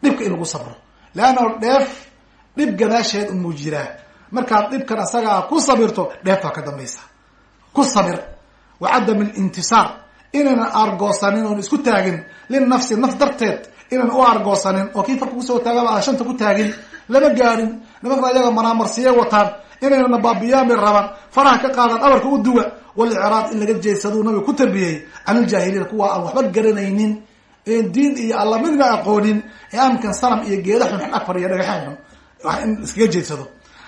Dhibka in lagu sabro. Leanna dheef dhib gadaasheed unmuu jiraa markaad dhibkan asagaa ku sabirto dheeftaa ka dambaysa. Ku sabir. Wa cadam lintisaar inaynan argoosanin oon isku taagin. Linafsi naf darteed. Inaan u argoosanin. Oo kii farka ku soo taagaba aan shanta ku taagin. Lama gaadhin nimanka ayaga manaamarsiye wataan. Inaynana baabiyaan bay rabaan faraha ka qaadaan abarka u duwa walicraad in laga jeedsaduu nabiga ku tarbiyey. Can iljaahiliina kuwa aan waxba garanaynin. Diin iyo alla midna aqoonin. Ee amkan sanam iyo geeda xunxun ag fadhiya dhagaxan xun in iskaga jeedsado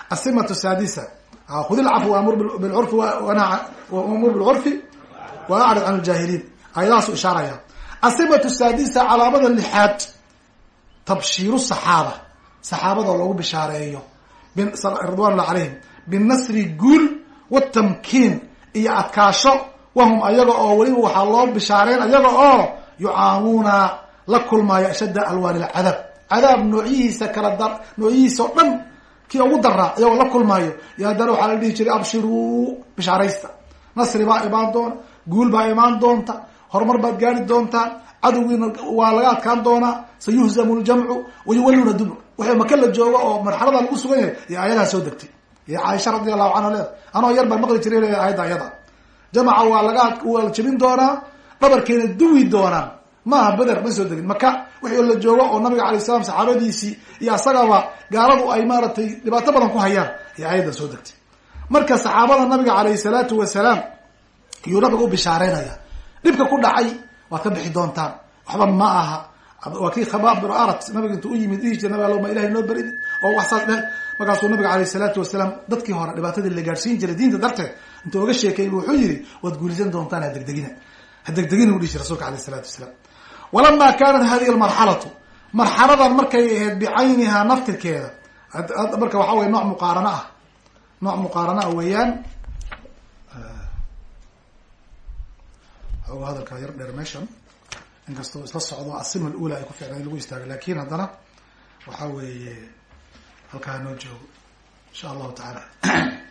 asimatu saadisa khud ilcafw amur bilcurfi amur bilcurfi wa acrid can iljaahiliin ayadahaasu ishaaraya asimatu saadisa calaamada lixaad tabshiiru saxaaba saxaabada loogu bishaareeyo ridwan llah calayhim binasri guul watamkiin iyo adkaasho wahum ayaga oo weliba waxaa loo bishaareen ayaga oo yucaanuuna la kulmaayo ashadda alwaani lcadaab cadaab noocyihiisa kala da noocyihiisa oo dhan kii ugu daraa iyagoo la kulmaayo yo haddana waxaa la dhihi jiray abshiruu bishaaraysta nasri baa imaan doona guul baa imaan doonta horumar baad gaari doontaan cadowgiina waa laga adkaan doonaa sayuhzamu ljamcu wayuwalluuna dubur. Wixii maka la joogo oo marxalada lagu sugan yahay iyo aayadaha soo degtay. Iyo caaisha radi allahu canha leeda anoo yar baan maqli jiray leeya ayadda ayada jamaca waa laga waa la jebin doonaa dhabarkeena duwi doonaan maaha beder ma soo degin. Maka wixii la joogo oo nabiga alay salam saxaabadiisii iyo asagaba gaaladu ay maaratay dhibaato badan ku hayaan. Iyo ayadda soo degtay. Marka saxaabada nabiga alayh salaatu wasalaam iyuu nabiga u bishaareynaya. Dhibka ku dhacay waad ka bixi doontaan. Waxba ma aha. Waa kii khabaab bin arat nabiga intuu u yimid dhihi jira nabi allo ma ilahay noo berid oo wax saas dheh markaasuu nabiga alayh salaatu wasalaam dadkii hore dhibaatadii la gaadhsiin jiray diinta darteed. Intuu oga sheekayy wuxuu yihi waad guulisan doontaan hadegdegina hadegdegina u dhihi jir rasulka alayh wasalaam walama kanat hadihi almarxalatu. Marxaladan markay ahayd bicaynihaa naftirkeeda. Marka waxa weye nooc muqaarano ah. Nooc muqaarano ah weeyaan. Oga hadalkaa yar dheer meeshan. Inkastoo isla socdo asim alula ay ku ficnaa in lagu istaago. Lakin haddana waxa weeye halkaa noo joogo insha allahu tacaala